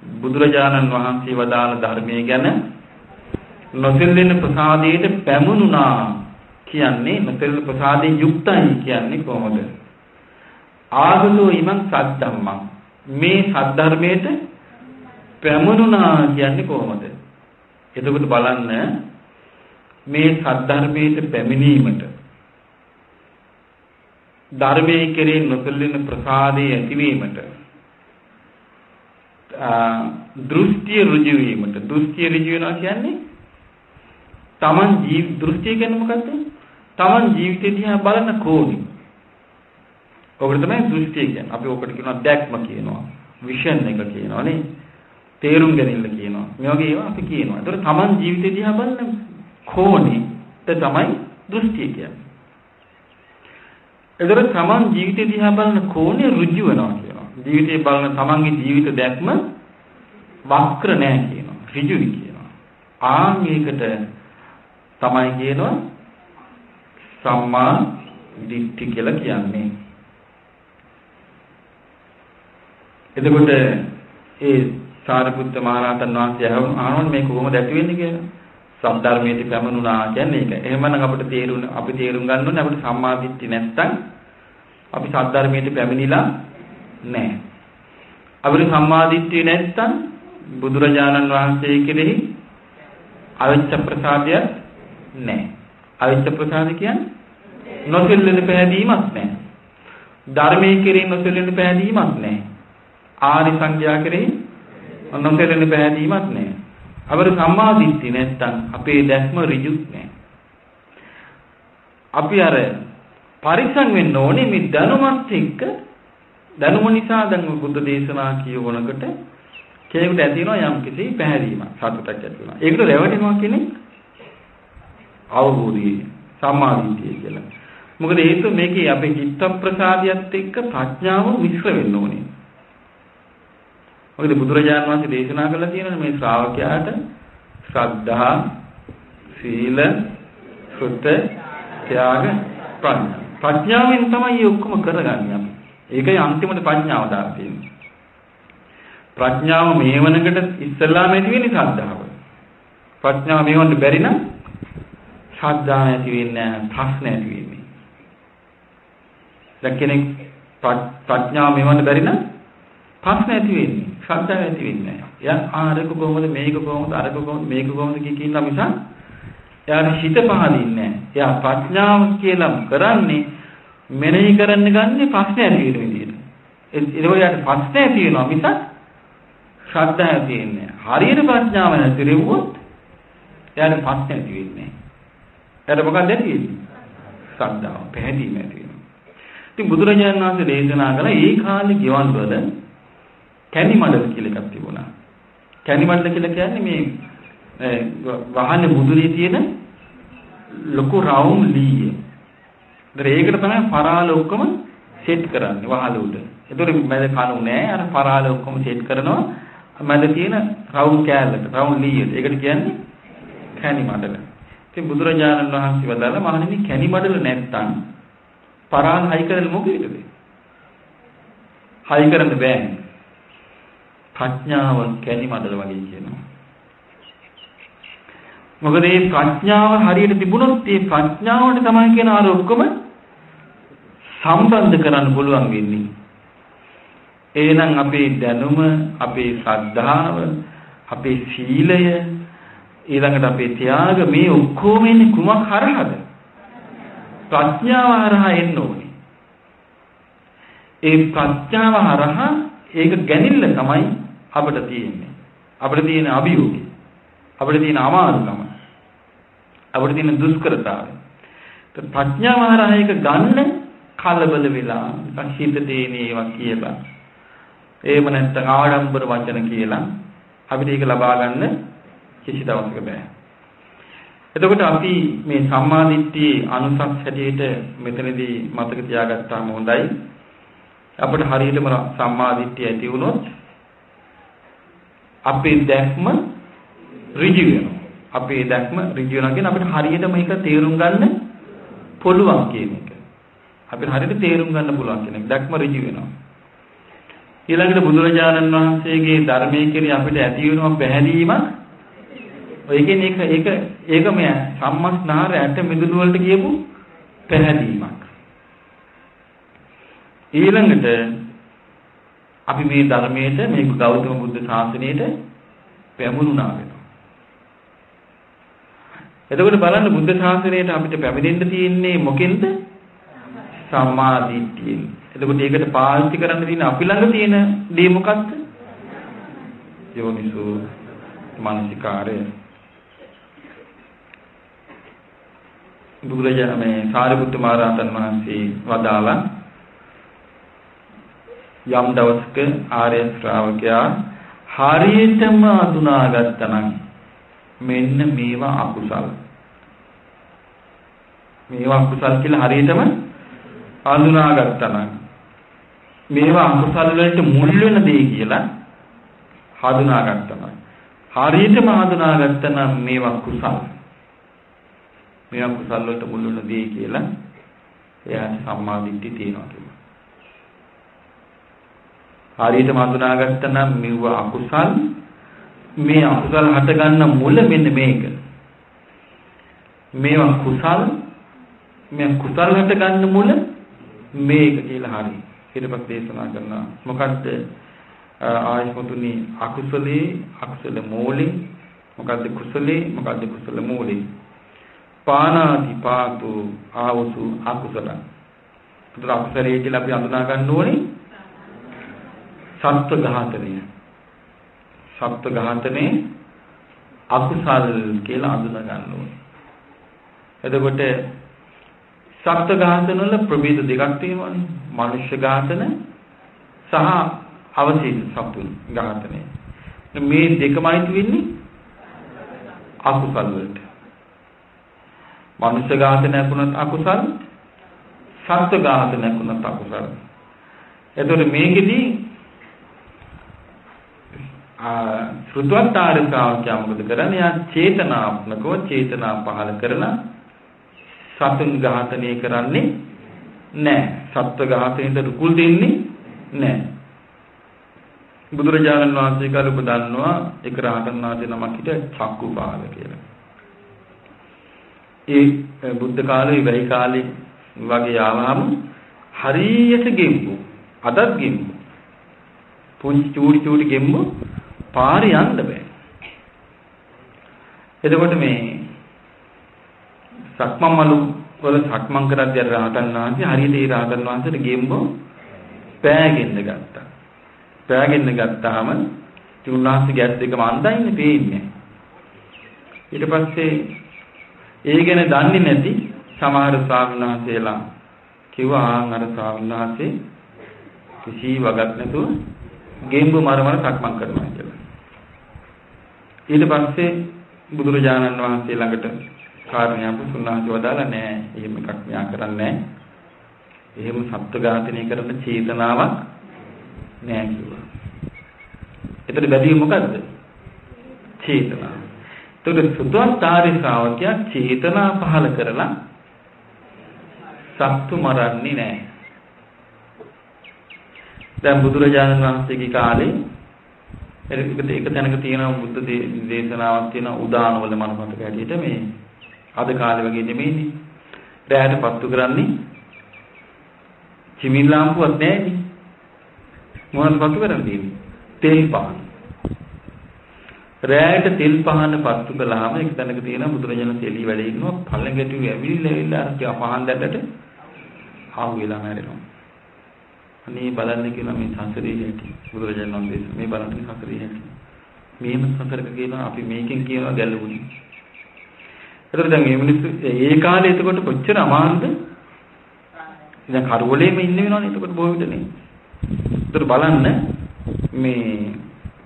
බුදුරජාණන් වහන්සේ වදාළ ධර්මයේ ගැන නොසෙල්ලෙන ප්‍රසාදයට පැමුණුනා කියන්නේ නොසෙල්ලෙන ප්‍රසාදයෙන් යුක්තයි කියන්නේ කොහොමද? ආගතෝ ීමං සද්ධම්මං. මේ සද්ධර්මයට පැමුණුනා කියන්නේ කොහොමද? එතකොට බලන්න මේ සද්ධර්මයට පැමිණීමට ධර්මයේ කෙරෙහි නොසැලෙන ප්‍රසාදයේ ඇතිවීමට දෘෂ්ටිය ඍජු වීමට. දෘෂ්ටිය ඍජු වෙනවා කියන්නේ Taman ජීව දෘෂ්ටිය කියන්නේ මොකද්ද? Taman ජීවිතය දිහා බලන කෝණය. ඔකට තමයි දෘෂ්ටිය කියන්නේ. අපි ඔකට කියනවා දැක්ම කියනවා. විෂන් එක කියනවා නේ. තේරුම් ගැනීම කියනවා. මේ වගේ ඒවා අපි කියනවා. ඒතර තමන් ජීවිතය දිහා බලන කෝණයට තමයි දෘෂ්ටිය කියන්නේ. ඒතර තමන් ජීවිතය දිහා බලන කෝණය ඍජු වෙනවා කියනවා. ජීවිතය බලන තමන්ගේ ජීවිත දැක්ම වක්‍ර නෑ කියනවා. ඍජුයි කියනවා. ආන් ඒකට තමයි කියනවා සම්මා දිට්ඨි කියලා කියන්නේ. එතකොට ඒ සාරිපුත්ත මහරහතන් වහන්සේ අහනවා මේ කොහොමද ඇති වෙන්නේ කියලා. සම්ධර්මයට පැමුණුනා කියන්නේ ඒක. එහෙමනම් අපිට තේරුම් අපි තේරුම් ගන්න ඕනේ අපිට සම්මාදිට්ඨි නැත්තම් අපි සද්ධර්මයට පැමිණිලා නැහැ. අපිට සම්මාදිට්ඨිය නැත්තම් බුදුරජාණන් වහන්සේ කෙරෙහි අවිච්ඡ ප්‍රසාදය නැහැ. අවිච්ඡ ප්‍රසාද කියන්නේ නොසෙල්ලෙන පැහැදීමක් නැහැ. ධර්මයේ කෙරෙහි නොසෙල්ලෙන පැහැදීමක් නැහැ. ආරි සංඥා කෙරෙහි නොසෙල්ලෙන පැහැදීමක් නැහැ. අපේ සම්මා දිට්ඨිය නැත්තම් අපේ දැක්ම ඍජුත් නැහැ. අපි අර පරිසං වෙන්න ඕනේ මේ දැනුමත් එක්ක දැනුම නිසා දැන් බුද්ධ දේශනා කියවනකොට කෙනෙකුට ඇති වෙනවා යම් කිසි පැහැදීමක් සතුටක් ඇති වෙනවා. ඒකට රැවටෙනවා කියන්නේ අවබෝධය සම්මා දිට්ඨිය කියලා. මොකද හේතුව මේකේ අපේ චිත්ත ප්‍රසාදියත් එක්ක ප්‍රඥාව මිශ්‍ර වෙන්න ඕනේ. මොකද බුදුරජාණන් වහන්සේ දේශනා කළා තියෙනවා මේ ශ්‍රාවකයාට ශ්‍රද්ධා, සීල, සුත්ත, ත්‍යාග, ප්‍රඥා. ප්‍රඥාවෙන් තමයි මේ ඔක්කොම කරගන්නේ අපි. ඒකයි අන්තිමට ප්‍රඥාව දාලා තියෙන්නේ. ප්‍රඥාව මේවනකට ඉස්සල්ලාම ඇති වෙන්නේ ශ්‍රද්ධාව. ප්‍රඥාව මේවන්න බැරි නම් ශ්‍රද්ධාව ඇති වෙන්නේ නැහැ, ප්‍රශ්න ඇති වෙන්නේ. දැන් කෙනෙක් ප්‍රඥාව මේවන්න බැරි නම් ප්‍රශ්න ඇති වෙන්නේ. ශ්‍රද්ධාව ඇති වෙන්නේ නැහැ. එයා ආරක කොහොමද මේක කොහොමද අරක කොහොමද මේක කොහොමද කියන මිසක් එයාට හිත පහදින්නේ නැහැ. එයා ප්‍රඥාව කියලා කරන්නේ මෙනෙහි කරන්න ගන්නේ ප්‍රශ්න ඇති වෙන විදිහට. ඒක එයාට ප්‍රශ්න ඇති වෙනවා මිසක් ශ්‍රද්ධාව ඇති වෙන්නේ නැහැ. හරියට ප්‍රඥාව නැති රෙව්වොත් එයාට ප්‍රශ්න ඇති වෙන්නේ නැහැ. එයාට මොකක්ද ඇති වෙන්නේ? ශ්‍රද්ධාව, පැහැදීම ඇති වෙනවා. ඉතින් බුදුරජාණන් වහන්සේ දේශනා කළා ඒ කාලේ ගෙවන් වල කැණි මඩල කියලා එකක් තිබුණා. කැණි මඩල කියලා කියන්නේ මේ වහන්නේ මුදුනේ තියෙන ලොකු රවුම් ලීය. ඒකට තමයි පරාල ඔක්කොම සෙට් කරන්නේ වහල උඩ. ඒතකොට මැද කණු නෑ අර පරාල ඔක්කොම සෙට් කරනවා මැද තියෙන රවුම් කෑල්ලට රවුම් ලීයට. ඒකට කියන්නේ කැණි මඩල. ඉතින් බුදුරජාණන් වහන්සේ වදාළ මහණෙනි කැණි මඩල නැත්තම් පරාල හයි කරලා මොකේද? හයි කරන්න බෑනේ. ප්‍රඥාව කැණි මඩල වගේ කියනවා. මොකද මේ ප්‍රඥාව හරියට තිබුණොත් මේ ප්‍රඥාවට තමයි කියන අර ඔක්කොම සම්බන්ධ කරන්න පුළුවන් වෙන්නේ. එහෙනම් අපේ දැනුම, අපේ ශ්‍රද්ධාව, අපේ සීලය, ඊළඟට අපේ ත්‍යාග මේ ඔක්කොම එන්නේ කුමක් හරහාද? ප්‍රඥාව හරහා එන්න ඕනේ. ඒ ප්‍රඥාව හරහා ඒක ගැනිල්ල තමයි අපිට තියෙන්නේ. අපිට තියෙන අභියෝගය. අපිට තියෙන අමාරුකම. අපිට තියෙන දුෂ්කරතාවය. ප්‍රඥාව හරහා ඒක ගන්න කලබල වෙලා නිකන් හිත දේන ඒවා කියලා. එහෙම නැත්නම් ආඩම්බර වචන කියලා අපිට ඒක ලබා ගන්න කිසි දවසක බෑ. එතකොට අපි මේ සම්මාදිට්ඨියේ අනුසස් හැටියට මෙතනදී මතක තියාගත්තාම හොඳයි. අපිට හරියටම සම්මාදිට්ඨිය ඇති වුණොත් අපේ දැක්ම ඍජු වෙනවා. අපේ දැක්ම ඍජු වෙනවා කියන්නේ අපිට හරියට මේක තේරුම් ගන්න පුළුවන් කියන එක. අපිට හරියට තේරුම් ගන්න පුළුවන් කියන එක. දැක්ම ඍජු වෙනවා. ඊළඟට බුදුරජාණන් වහන්සේගේ ධර්මයේ කෙරේ අපිට ඇති වෙනවා පැහැදීමක්. ඔය කියන්නේ ඒක ඒක ඒක මේ සම්මස්නාර ඇට මිදුළු වලට කියපු පැහැදීමක්. ඊළඟට අපි මේ ධර්මයට මේ ගෞතම බුද්ධ ශාසනයට පැමුණුණා වෙනවා. එතකොට බලන්න බුද්ධ ශාසනයට අපිට පැමිණෙන්න තියෙන්නේ මොකෙන්ද? සම්මා දිට්ඨියෙන්. එතකොට ඒකට පාවිච්චි කරන්න තියෙන අපි ළඟ තියෙන දේ මොකක්ද? යෝනිසෝ මානසිකාරය. බුදුරජාණන් මේ සාරිපුත්ත මහ රහතන් වහන්සේ වදාළා යම් දවසක ආර්ය ශ්‍රාවකයා හරියටම අඳුනාගත්තා නම් මෙන්න මේවා අකුසල්. මේවා අකුසල් කියලා හරියටම අඳුනාගත්තා නම් මේවා අකුසල් වලට මුල් වෙන දේ කියලා හඳුනාගත්තා නම් හරියටම හඳුනාගත්තා නම් මේවා කුසල්. මේවා කුසල් වලට මුල් වෙන දේ කියලා එයාට සම්මා දිට්ඨිය තියෙනවා කියලා. හරියට හඳුනාගත්ත නම් මෙව අකුසල් මේ අකුසල් හටගන්න මුල මෙන්න මේක. මේවා කුසල් මේ කුසල් හටගන්න මුල මේක කියලා හරි. ඊට පස්සේ දේශනා කරනවා මොකද්ද ආයතතුනි අකුසලේ අකුසල මූලේ මොකද්ද කුසලේ මොකද්ද කුසල මූලේ පානාති පාතු ආවසු අකුසල. ඒතර අකුසලයේ කියලා අපි අඳුනා ගන්න ඕනේ සත්ව ඝාතනය. සත්ව ඝාතනේ අකුසල් කියලා අඳුනා ගන්න ඕනේ. එතකොට සත්ව ඝාතන වල ප්‍රභේද දෙකක් තියෙනවානේ. මනුෂ්‍ය ඝාතන සහ අවශේෂ සතුන් ඝාතනය. මේ දෙකමයි වෙන්නේ අකුසල් වලට. මනුෂ්‍ය ඝාතනයක් වුණත් අකුසල්, සත්ව ඝාතනයක් වුණත් අකුසල්. එතකොට මේකෙදී ශ්‍රුතවත්තාර ශ්‍රාවකයා මොකද කරන්නේ? යා චේතනාත්මකව චේතනා පහල කරලා සතුන් ඝාතනය කරන්නේ නැහැ. සත්ව ඝාතනයට රුකුල් දෙන්නේ නැහැ. බුදුරජාණන් වහන්සේ කලුප දන්නවා එක රහතන් වහන්සේ නමක් හිටිය චක්කුපාල කියලා. ඒ බුද්ධ කාලේ වෙයි කාලේ වගේ ආවම හරියට ගෙම්බු. අදත් ගෙම්බු. පුංචි චූටි චූටි ගෙම්බු පාරේ යන්න බෑ. එතකොට මේ සක්මන් මලු වල සක්මන් කරද්දී අර රහතන් වහන්සේ හරියට ඒ රහතන් වහන්සේට ගෙම්බෝ පෑගෙන්න ගත්තා. පෑගෙන්න ගත්තාම උන්වහන්සේගේ ඇස් දෙකම අන්ධයිනේ පේන්නේ. ඊට පස්සේ ඒ ගැන දන්නේ නැති සමහර ස්වාමීන් වහන්සේලා කිව්වා ආන් අර ස්වාමීන් වහන්සේ කිසි වගක් නැතුව ගෙම්බු මර මර සක්මන් කරනවා කියලා. ඊට පස්සේ බුදුරජාණන් වහන්සේ ළඟට කාරණයක් උන්වහන්සේ වදාලා නෑ එහෙම එකක් මෙයා කරන්නේ නෑ. එහෙම සත්ත්ව ඝාතනය කරන චේතනාවක් නෑ කිව්වා. එතන බැදී මොකද්ද? චේතනාව. එතකොට සුද්ධාස්තාරි ශ්‍රාවකයා චේතනා පහල කරලා සත්තු මරන්නේ නෑ දැන් බුදුරජාණන් වහන්සේගේ කාලේ ඒක ඒක තැනක තියෙනවා බුද්ධ දේශනාවක් තියෙනවා උදානවල මම මතක හැටියට මේ අද කාලේ වගේ නෙමෙයිනේ. රැයට පත්තු කරන්නේ චිමින් ලාම්පුවක් නැහැනේ. මොනවද පත්තු කරන්නේ? තෙල් පහන. රැයට තෙල් පහන පත්තු කළාම ඒක තැනක තියෙනවා බුදුරජාණන් තෙලී වැඩ ඉන්නවා. පල්ලෙඟටු ඇවිල්ලා ඇවිල්ලා අර පහන් දැල්ලට ආව වෙලා මැරෙනවා. අනේ බලන්න කියලා මේ සංසරේ හැටි බුදුරජාණන් වහන්සේ මේ බලන්න සංසරේ හැටි. මේම සංසරක කියලා අපි මේකෙන් කියනවා ගැලවුණේ එතකොට දැන් මේ මිනිස්සු ඒ කාලේ එතකොට කොච්චර අමාරුද දැන් කරවලේම ඉන්න වෙනවනේ එතකොට බොහෝ විටනේ එතකොට බලන්න මේ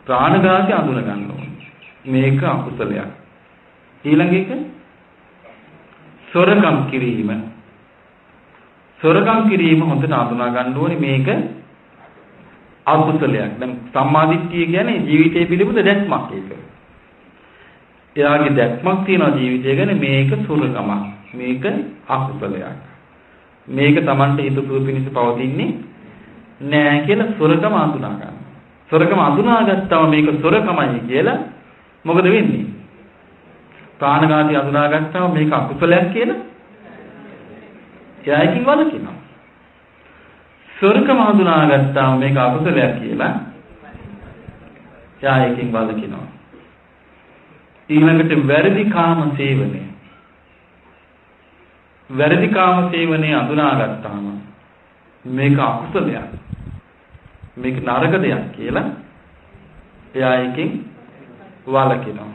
ප්‍රාණඝාතය අඳුන ගන්න ඕනේ. මේක අකුසලයක් ඊළඟ එක සොරකම් කිරීම සොරකම් කිරීම හොඳට අඳුනා ගන්න ඕනේ මේක අකුසලයක්. දැන් සම්මාදිට්ඨිය කියන්නේ ජීවිතය පිළිබඳ දැක්මක් ඒක. එයාගේ දැක්මක් තියෙනවා ජීවිතය ගැන මේක සොරකමක්. මේක අකුසලයක්. මේක Tamante හිතසුව පිණිස පවතින්නේ නෑ කියලා සොරකම අඳුනා ගන්න. සොරකම අඳුනාගත්තම මේක සොරකමයි කියලා මොකද වෙන්නේ? ප්‍රාණඝාතය අඳුනාගත්තම මේක අකුසලයක් කියලා එයා එකකින් වළකිනවා. ස්වර්ගම හඳුනාගත්තාම මේක අකුසලයක් කියලා එයා එකකින් වළකිනවා. ඊළඟට වැරදි කාම සේවනය. වැරදි කාම සේවනය අඳුනාගත්තාම මේක අකුසලයක්. මේක නරක දෙයක් කියලා එයා එකකින් වළකිනවා.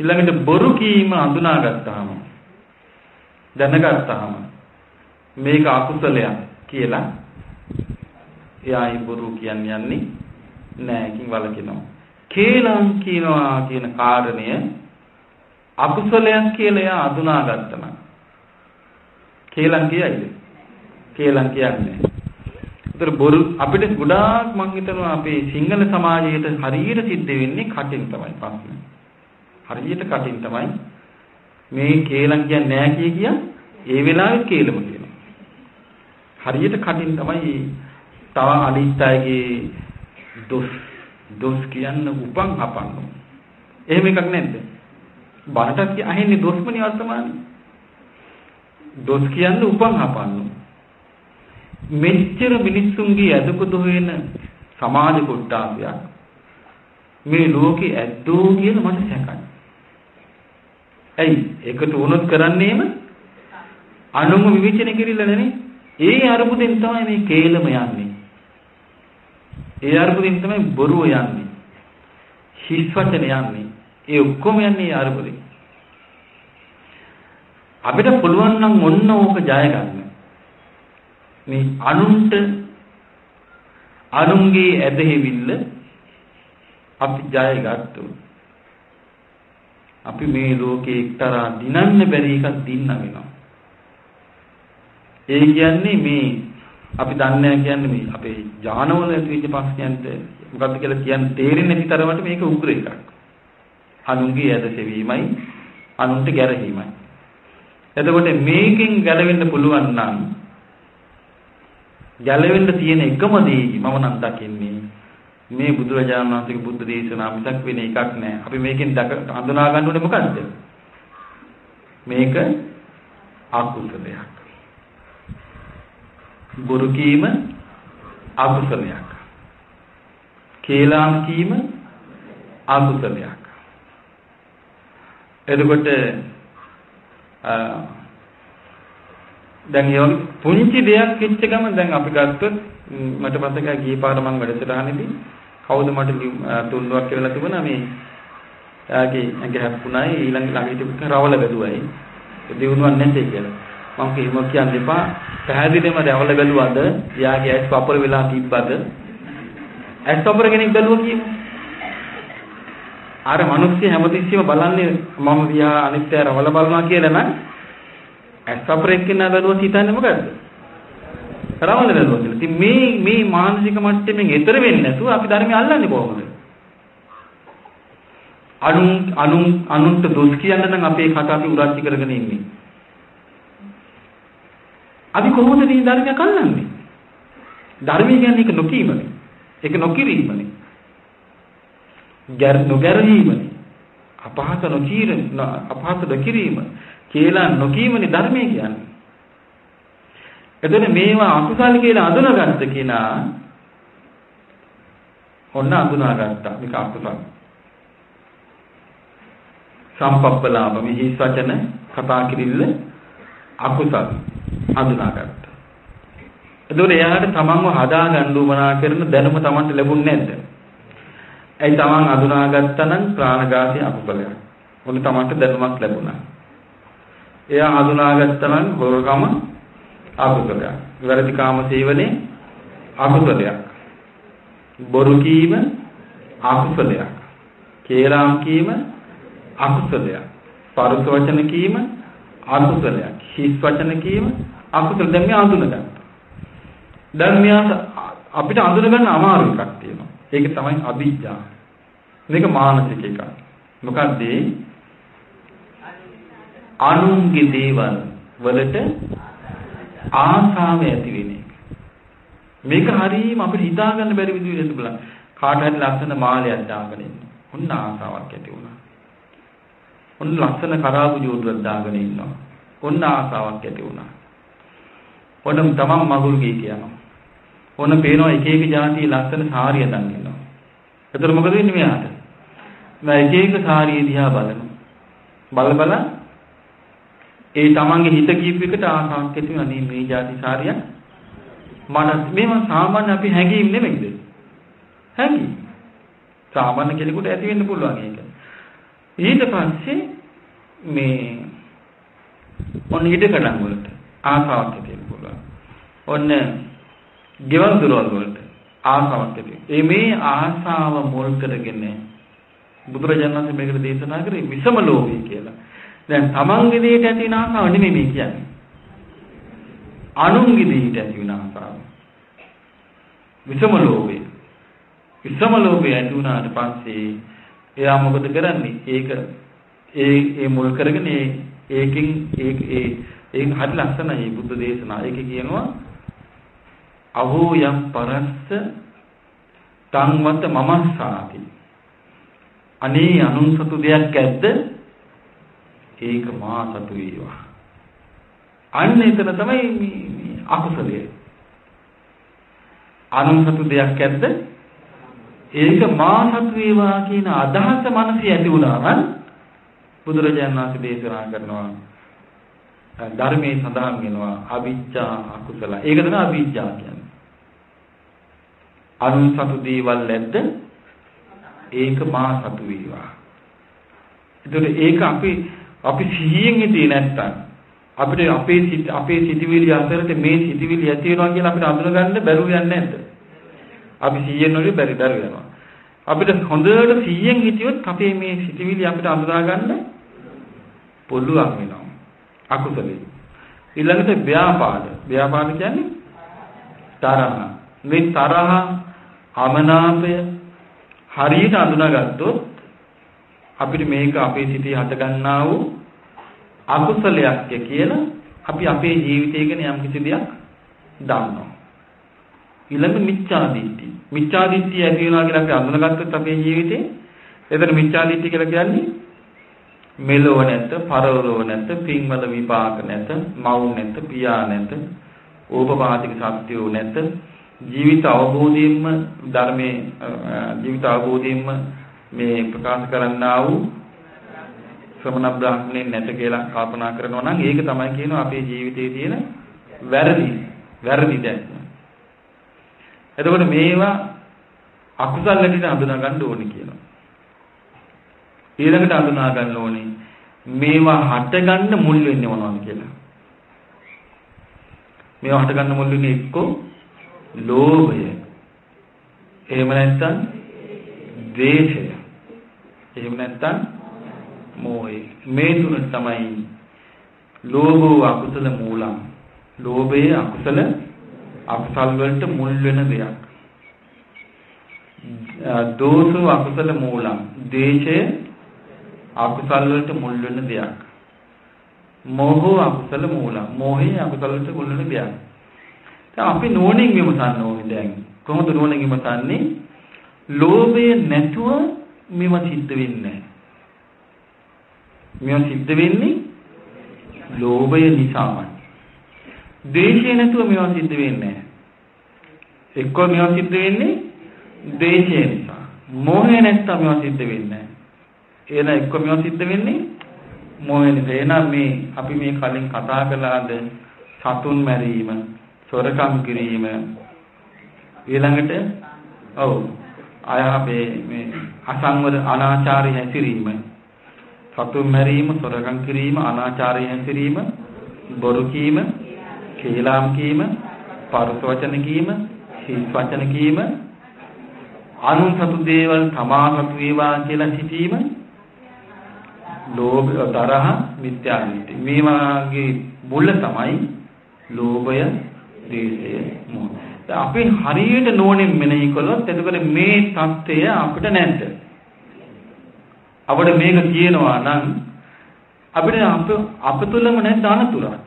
ඊළඟට බොරු කීම අඳුනාගත්තාම දැනගත්තාම මේක අකුසලයක් කියලා එයායි බොරු කියන්නේ යන්නේ නෑ කින් වලකිනවා. කේලම් කියනවා කියන කාරණය අකුසලයක් කියලා එයා අඳුනාගත්තා නම් කේලම් කියයිද? කේලම් කියන්නේ. ඒතර බොරු අපිට ගොඩාක් මං හිතනවා අපේ සිංහල සමාජයට හරියට සිද්ධ වෙන්නේ කටින් තමයි ප්‍රශ්නේ. හරියට කටින් තමයි මේ කේලම් කියන්නේ නෑ කිය කිය ඒ වෙලාවෙත් කේලම කියනවා. හරියට කටින් තමයි තව අනිත් අයගේ දොස් දොස් කියන්න උපන් අපන්න. එහෙම එකක් නැද්ද? බණටත් අහෙන්නේ දොස්මනේ වර්තමානයේ. දොස් කියන්න උපන් අපන්න. මෙච්චර මිනිස්සුන්ගේ අදපොද වෙන සමාජ කොට්ටාසයක් මේ ලෝකේ ඇද්දෝ කියලා මට සැකයි. ඇයි? ඒකට වුණොත් කරන්නේම අනුම විවිචනය කිරිල්ල නෙනේ. ඒ අරුමුදෙන් තමයි මේ කේලම යන්නේ. ඒ අරුමුදෙන් තමයි බොරුව යන්නේ. හිස් වචන යන්නේ. ඒ ඔක්කොම යන්නේ අරුමුදෙන්. අපිට පුළුවන් නම් ඔන්න ඕක ජය ගන්න. මේ අනුන්ට අනුන්ගේ ඇදහිවිල්ල අපි ජය ගත්තොත් අපි මේ ලෝකේ එක්තරා දිනන්න බැරි එකක් දින්න වෙනවා. ඒ කියන්නේ මේ අපි දන්නේ කියන්නේ මේ අපේ ඥානවල ඇතිවෙච්ච ප්‍රශ්නයන්ට මොකද්ද කියලා කියන්න තේරෙන්නේ නැති තරමට මේක උග්‍ර එකක්. අනුන්ගේ ඇද සෙවීමයි අනුන්ට ගැරහීමයි. එතකොට මේකෙන් ගැලවෙන්න පුළුවන් නම් ගැලවෙන්න තියෙන එකම දේ මම නම් දකින්නේ මේ බුදුරජාණන් වහන්සේගේ බුද්ධ දේශනා මිසක් වෙන එකක් නෑ. අපි මේකෙන් හඳුනා ගන්න ඕනේ මොකද්ද? මේක අකුසලයක්. බොරු කීම අකුසලයක්. කේලාම් කීම අකුසලයක්. එතකොට දැන් ඒ වගේ පුංචි දෙයක් වෙච්ච ගම දැන් අපි ගත්තොත් මට මතකයි ගිය පාර මම වැඩසටහනේදී කවුද මට තුන්ඩුවක් කියලා තිබුණා මේ එයාගේ ඇඟ හැප්පුණයි ඊළඟ ළඟට රවල බැලුවයි. දිනුවක් නැtei කියලා. මම කිව්ව කියන්න එපා. පැහැදිලිවම රවල බැලුවද? එයාගේ ඇස් පපර වෙලා තිබ්බද? ඇස් පපර කෙනෙක් බැලුවා කියමු අර මිනිස්සු හැමතිස්සෙම බලන්නේ මම දිහා අනිත්‍ය රවල බලනවා කියලා නම් ඇස් පපර එක්කෙනා බැලුවොත් හිතන්නේ මොකද්ද රවල බැලුවා කියලා. ඉතින් මේ මේ මානසික මට්ටමින් එතර වෙන්නේ නැතුව අපි ධර්මය අල්ලන්නේ කොහොමද? අනුන් අනුන් අනුන්ට දොස් කියන්න නම් අපේ කට අපි උරච්චි කරගෙන ඉන්නේ. අපි කොහොමද මේ ධර්මයක් අල්ලන්නේ? ධර්මය කියන්නේ ඒක නොකීමනේ. ඒක නොකිරීමනේ. ගැර නොගැරීමනේ. අපහාස නොකීර අපහාස නොකිරීම කියලා නොකීමනේ ධර්මය කියන්නේ. එතන මේවා අකුසල කියලා අඳුනගත්ත කෙනා ඔන්න අඳුනාගත්තා මේක අකුසල. සම්පප්පලාප මේ හිස් වචන කතා කිරිල්ල අකුසල අඳුනාගත්තා. එතකොට එයාට තමන්ව හදාගන්න උවමනා කරන දැනුම තමන්ට ලැබුණේ නැද්ද? ඒ තමන් අඳුනාගත්තා නම් ප්‍රාණඝාතය අකුසලයක්. ඔන්න තමන්ට දැනුමක් ලැබුණා. එයා හඳුනාගත්තා නම් හොරකම අකුසලයක්. වැරදි කාම සේවනයේ අකුසලයක්. බොරු කීම අකුසලයක්. කේලාම් කීම අකුසලයක්. පරුස වචන කීම අකුසලයක්. හිස් වචන කීම අකුසල දැන් මේ අඳුනගන්න. දැන් මෙයාට අපිට අඳුනගන්න අමාරු එකක් තියෙනවා. ඒක තමයි අවිජ්ජා. මේක මානසික එකක්. මොකද්ද? අනුන්ගේ දේවල් වලට ආසාව ඇති වෙන එක. මේක හරියම අපිට හිතා ගන්න බැරි විදිහට බලන්න. කාට හරි ලස්සන මාලයක් දාගෙන ඉන්න. ඔන්න ආසාවක් ඇති වුණා. ඔන්න ලස්සන කරාබු ජෝඩුවක් දාගෙන ඉන්නවා. ඔන්න ආසාවක් ඇති වුණා. ඔන්න තමන් මගුල් ගී කියනවා. ඔන්න පේනවා එක එක જાති ලස්සන සාරිය දන් ඉන්නවා. එතකොට මොකද වෙන්නේ මෙයාට? මම එක එක සාරිය දිහා බලනවා. බල බල ඒ තමන්ගේ හිත කීප එකට ආසාවක් ඇති වෙනවා නේ මේ જાති සාරිය මනස මේවා සාමාන්‍ය අපි හැඟීම් නෙමෙයිද? හැඟීම්. සාමාන්‍ය කෙනෙකුට ඇති වෙන්න පුළුවන් ඒක. ඊට පස්සේ මේ ඔන්න ඉඩකඩම් වලට ආසාවක් ඇති වෙන්න පුළුවන්. ඔන්න ගෙවල් දොරවල් වලට ආසාවක් ඇති. ඒ මේ ආසාව මුල් කරගෙන බුදුරජාණන් වහන්සේ මේකට දේශනා කරේ විසම ලෝභය කියලා. දැන් තමන්ගේ දෙයට ඇති වෙන ආසාව නෙමෙයි මේ කියන්නේ. අනුන්ගේ දෙයට ඇති වෙන ආසාව. විසම ලෝභය. විසම ලෝභය ඇති වුණාට පස්සේ එයා මොකද කරන්නේ? ඒක ඒ ඒ මුල් කරගෙන ඒ ඒකෙන් ඒ ඒ ඒක හරි ලස්සනයි බුද්ධ දේශනා. ඒකේ කියනවා අහෝ යම් පරස්ස තංවත මමස්සාති අනේ අනුන් සතු දෙයක් ඇද්ද ඒක මා සතු වේවා අන්න එතන තමයි මේ අකුසලය අනුන් සතු දෙයක් ඇද්ද ඒක මා සතු වේවා කියන අදහස මනසේ ඇති වුණා නම් බුදුරජාණන් වහන්සේ දේශනා කරනවා ධර්මයේ සඳහන් වෙනවා අවිජ්ජා අකුසල. ඒක තමයි අවිජ්ජා කියන්නේ. අනුන් සතු දේවල් නැද්ද? ඒක මා සතු වේවා. ඒතකොට ඒක අපි අපි සිහියෙන් ඉදී නැත්තම් අපිට අපේ සිත අපේ සිතිවිලි අතරට මේ සිතිවිලි ඇති වෙනවා කියලා අපිට අඳුනගන්න බැරුව යන්නේ නැද්ද? අපි සිහියෙන් නොවේ බැරි බැරුව යනවා. අපිට හොඳට සිහියෙන් හිටියොත් අපේ මේ සිතිවිලි අපිට අඳුනා ගන්න පුළුවන් වෙනවා. අකුසලයි. ඊළඟට ව්‍යාපාද. ව්‍යාපාද කියන්නේ තරහ. මේ තරහ අමනාපය හරියට අඳුනාගත්තොත් අපිට මේක අපේ සිතේ හට ගන්නා වූ අකුසලයක් කියලා අපි අපේ ජීවිතය ගැන යම් කිසි දෙයක් දන්නවා. ඊළඟ මිච්ඡා දිට්ඨි. මිච්ඡා දිට්ඨිය ඇති වෙනවා කියලා අපි අඳුනගත්තොත් අපේ ජීවිතේ එතන මිච්ඡා දිට්ඨිය කියලා කියන්නේ මෙලොව නැත, පරලොව නැත, පින්වල විපාක නැත, මව් නැත, පියා නැත, ඕපපාතික සත්‍යෝ නැත, ජීවිත අවබෝධයෙන්ම ධර්මයේ ජීවිත අවබෝධයෙන්ම මේ ප්‍රකාශ කරන්නා වූ ශ්‍රමණ බ්‍රාහ්මණේ නැත කියලා කල්පනා කරනවා නම් ඒක තමයි කියනවා අපේ ජීවිතයේ තියෙන වැරදි වැරදි දැක්ම. එතකොට මේවා අකුසල් හැටියට හඳුනා ගන්න ඕනේ කියනවා. ඊළඟට හඳුනා ගන්න ඕනේ මේවා හට ගන්න මුල් වෙන්නේ මොනවද කියලා. මේවා හට ගන්න මුල් වෙන්නේ එක්කෝ ලෝභය. එහෙම නැත්නම් ද්වේෂය. එහෙම නැත්නම් මෝහය. මේ තුන තමයි ලෝභෝ අකුසල මූලම්. ලෝභය අකුසල අකුසල් වලට මුල් වෙන දෙයක්. දෝෂෝ අකුසල මූලම්. ද්වේෂය අකුසල් වලට මුල් වෙන දෙයක්. මෝහෝ අකුසල මූලම්. මෝහය අකුසල වලට මුල් වෙන දෙයක්. දැන් අපි නෝනින් විමසන්න ඕනේ දැන්. කොහොමද නෝනින් විමසන්නේ? ලෝභය නැතුව මේව සිද්ධ වෙන්නේ නැහැ. මේව සිද්ධ වෙන්නේ ලෝභය නිසාමයි. ද්වේෂය නැතුව මේව සිද්ධ වෙන්නේ නැහැ. එක්ක මේව සිද්ධ වෙන්නේ ද්වේෂය නිසා. මෝහය නැත්තම් මේව සිද්ධ වෙන්නේ නැහැ. එහෙනම් එක්ක මේව සිද්ධ වෙන්නේ මොහේ නිසා. එහෙනම් මේ අපි මේ කලින් කතා කළාද සතුන් මැරීම, සොරකම් කිරීම ඊළඟට ඔව් අය අපේ මේ අසංවර අනාචාරී හැසිරීම. සතුන් මැරීම, සොරකම් කිරීම, අනාචාරී හැසිරීම, බොරු කීම, කේලාම් කීම, පරුස වචන කීම, හිස් වචන කීම, අනුන් සතු දේවල් තමා සතු වේවා කියලා සිටීම ලෝභ තරහ මිත්‍යා දෘෂ්ටි මේ වාගේ මුල තමයි ලෝභය ද්වේෂය මොහ අපි හරියට නෝනෙන් මෙනෙහි කළොත් එතකොට මේ தත්ත්වය අපිට නැද්ද? අපිට මේක තියෙනවා නම් අපිට අප අප තුළම නැද්ද අනතුරක්?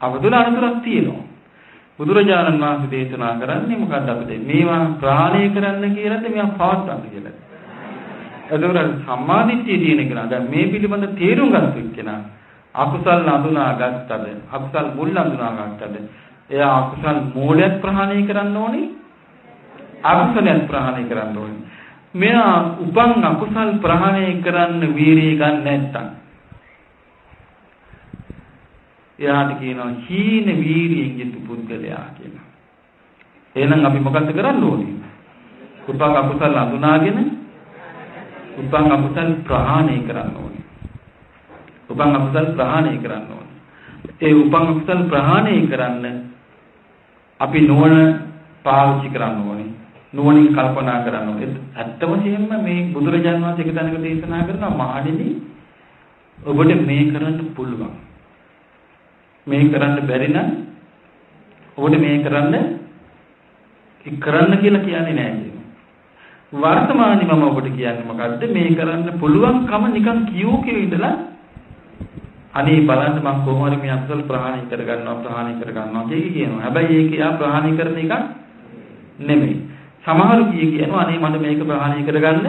අප තුළ අනතුරක් තියෙනවා. බුදුරජාණන් වහන්සේ දේශනා කරන්නේ මොකක්ද අපිට? මේවා ප්‍රහාණය කරන්න කියලාද මේවා පවත්වන්න කියලාද? එතකොට සම්මාදිට්ඨිය තියෙන කෙනා දැන් මේ පිළිබඳ තේරුම් ගන්න කෙනා අකුසල් අඳුනා ගත්තද අකුසල් මුල් අඳුනා ගත්තද එයා අකුසල් මූලයක් ප්‍රහාණය කරන්න ඕනේ අකුසලයක් ප්‍රහාණය කරන්න ඕනේ මෙයා උපන් අකුසල් ප්‍රහාණය කරන්න වීරිය ගන්න නැත්තම් එයාට කියනවා හීන වීරියෙන් යුතු පුද්ගලයා කියලා එහෙනම් අපි මොකද්ද කරන්න ඕනේ උපන් අකුසල් අඳුනාගෙන උපන් අකුසල් ප්‍රහාණය කරන්න ඕනේ. උපන් අකුසල් ප්‍රහාණය කරන්න ඕනේ. ඒ උපන් අකුසල් ප්‍රහාණය කරන්න අපි නොවන පාවිච්චි කරන්න ඕනේ. නුවණින් කල්පනා කරන්න ඕනේ. ඇත්තම වශයෙන්ම මේ බුදුරජාණන් වහන්සේ එක තැනක දේශනා කරනවා මහණෙනි ඔබට මේ කරන්න පුළුවන්. මේ කරන්න බැරි නම් ඔබට මේ කරන්න කරන්න කියලා කියන්නේ නැහැ වර්තමානයේ මම ඔබට කියන්නේ මොකද්ද මේ කරන්න පුළුවන්කම නිකන් කියෝ කියෝ ඉඳලා අනේ බලන්න මම කොහොම හරි මේ අකුසල ප්‍රහාණය කර ගන්නවා ප්‍රහාණය කර ගන්නවා කියකි කියනවා. හැබැයි ඒක යා ප්‍රහාණය කරන එක නෙමෙයි. සමහරු කිය කියනවා අනේ මට මේක ප්‍රහාණය කරගන්න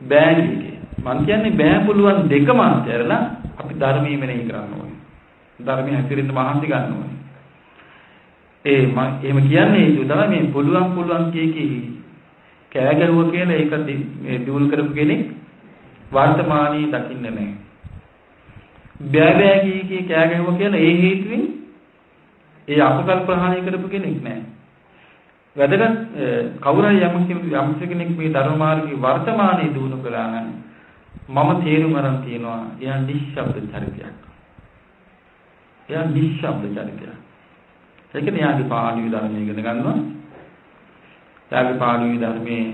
බෑ කියේ. මම කියන්නේ බෑ පුළුවන් දෙකම අතරලා අපි ධර්මයේ මෙනෙහි කරන්න ඕනේ. ධර්මයේ හැසිරෙන්න මහන්සි ගන්න ඕනේ. ඒ මම එහෙම කියන්නේ ඒක තමයි මේ පුළුවන් පුළුවන් කිය කී කෑ ගැහුව කියලා ඒක මේ දියුල් කරපු කෙනෙක් වර්තමානයේ දකින්නේ නැහැ. බෑ බෑ කී කී කෑ ගැහුව කියලා ඒ හේතුවෙන් ඒ අකුසල් ප්‍රහාණය කරපු කෙනෙක් නැහැ. වැදගත් කවුරු හරි යම් කෙනෙක් මේ ධර්ම මාර්ගයේ වර්තමානයේ දිනු කළා නම් මම තේරුම් අරන් තියනවා එයා නිශ්ශබ්ද චරිතයක්. එයා නිශ්ශබ්ද චරිතයක්. ඒක න්යාගේ පාළුවේ ධර්මය ඉගෙන ගන්නවා. යාගේ පාළුවේ ධර්මයේ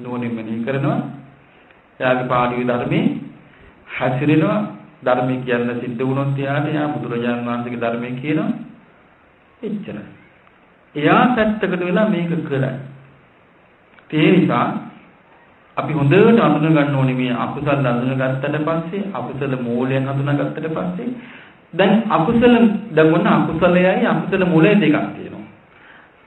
නෝනෙන් මෙනෙහි කරනවා. යාගේ පාළුවේ ධර්මයේ හැසිරෙනවා. ධර්මය කියන්න සිද්ධ වුණොත් එයාට එයා බුදුරජාණන් වහන්සේගේ ධර්මය කියනවා. එච්චරයි. එයා පැත්තකට වෙලා මේක කරයි. ඒ නිසා අපි හොඳට අඳුන ගන්න ඕනේ මේ අකුසල අඳුන ගත්තට පස්සේ අකුසල මූලයන් හඳුනාගත්තට පස්සේ දැන් අකුසල දැන් මොන අකුසලයයි අකුසල මූලය දෙකක් තියෙනවා.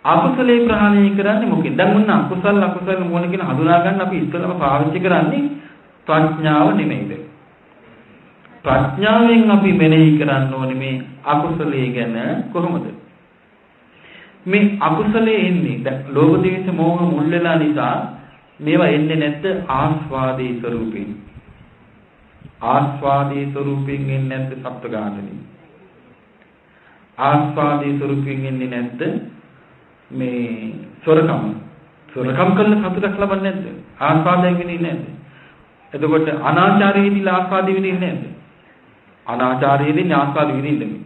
අකුසලේ ප්‍රහාණය කරන්නේ මොකෙන්ද? දැන් මොන අකුසල අකුසල මූල කියන හඳුනා ගන්න අපි ඉස්සෙල්ලාම පාවිච්චි කරන්නේ ප්‍රඥාව නෙමෙයිද? ප්‍රඥාවෙන් අපි මෙනෙහි කරන්න ඕනේ මේ අකුසලයේ ගැන කොහොමද? මේ අකුසලයේ එන්නේ දැන් ලෝභ දේශ මොහ මුල් වෙලා නිසා මේවා එන්නේ නැත්ද ආස්වාදේ ස්වરૂපයෙන්. ආස්වාදේ ස්වરૂපයෙන් එන්නේ නැත්ද සප්තගාමී. ආස්වාදේ ස්වરૂපයෙන් එන්නේ නැත්ද මේ සොරකම්. සොරකම් කරන සතුටක් ලබන්නේ නැද්ද? ආස්වාදයෙන් වෙන්නේ නැද්ද? එතකොට අනාචාරයේදී ආස්වාදයෙන් වෙන්නේ නැද්ද? අනාචාරයේදී ආස්වාද විඳින්නේ.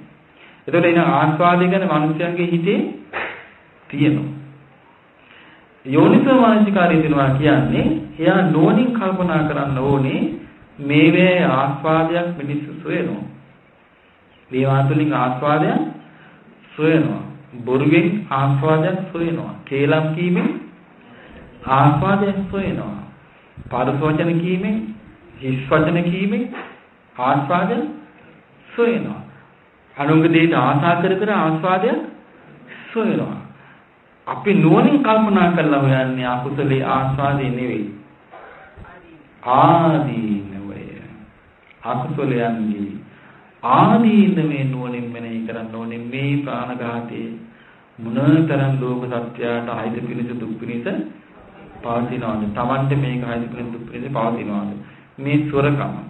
එතකොට එන ආස්වාදය ගැන මිනිස්යන්ගේ හිතේ තියෙනවා. යෝනිසෝ මානසිකාරය දෙනවා කියන්නේ එයා නෝනින් කල්පනා කරන්න ඕනේ මේවේ ආස්වාදයක් මිනිස්සු සොයනවා. මේවා තුළින් ආස්වාදයක් සොයනවා. බොරුවෙන් ආස්වාදයක් සොයනවා. කේලම් කීමෙන් ආස්වාදයක් සොයනවා. පරසවචන කීමෙන් හිස් වචන කීමෙන් ආස්වාදයක් සොයනවා. අනුංග දෙයට ආසා කර කර ආස්වාදයක් සොයනවා. අපි නුවණින් කල්පනා කරලා හොයන්නේ අකුසලේ ආස්වාදේ නෙවෙයි. ආදීනවය. අකුසලයන්ගේ ආදීනවේ නුවණින් මෙනෙහි කරන්න ඕනේ මේ ප්‍රාණඝාතයේ මොනතරම් ලෝක සත්‍යයට අහිත පිණිස දුක් පිණිස පවතිනවද? Tamante මේක අහිත පිණිස දුක් පිණිස පවතිනවද? මේ සොරකම.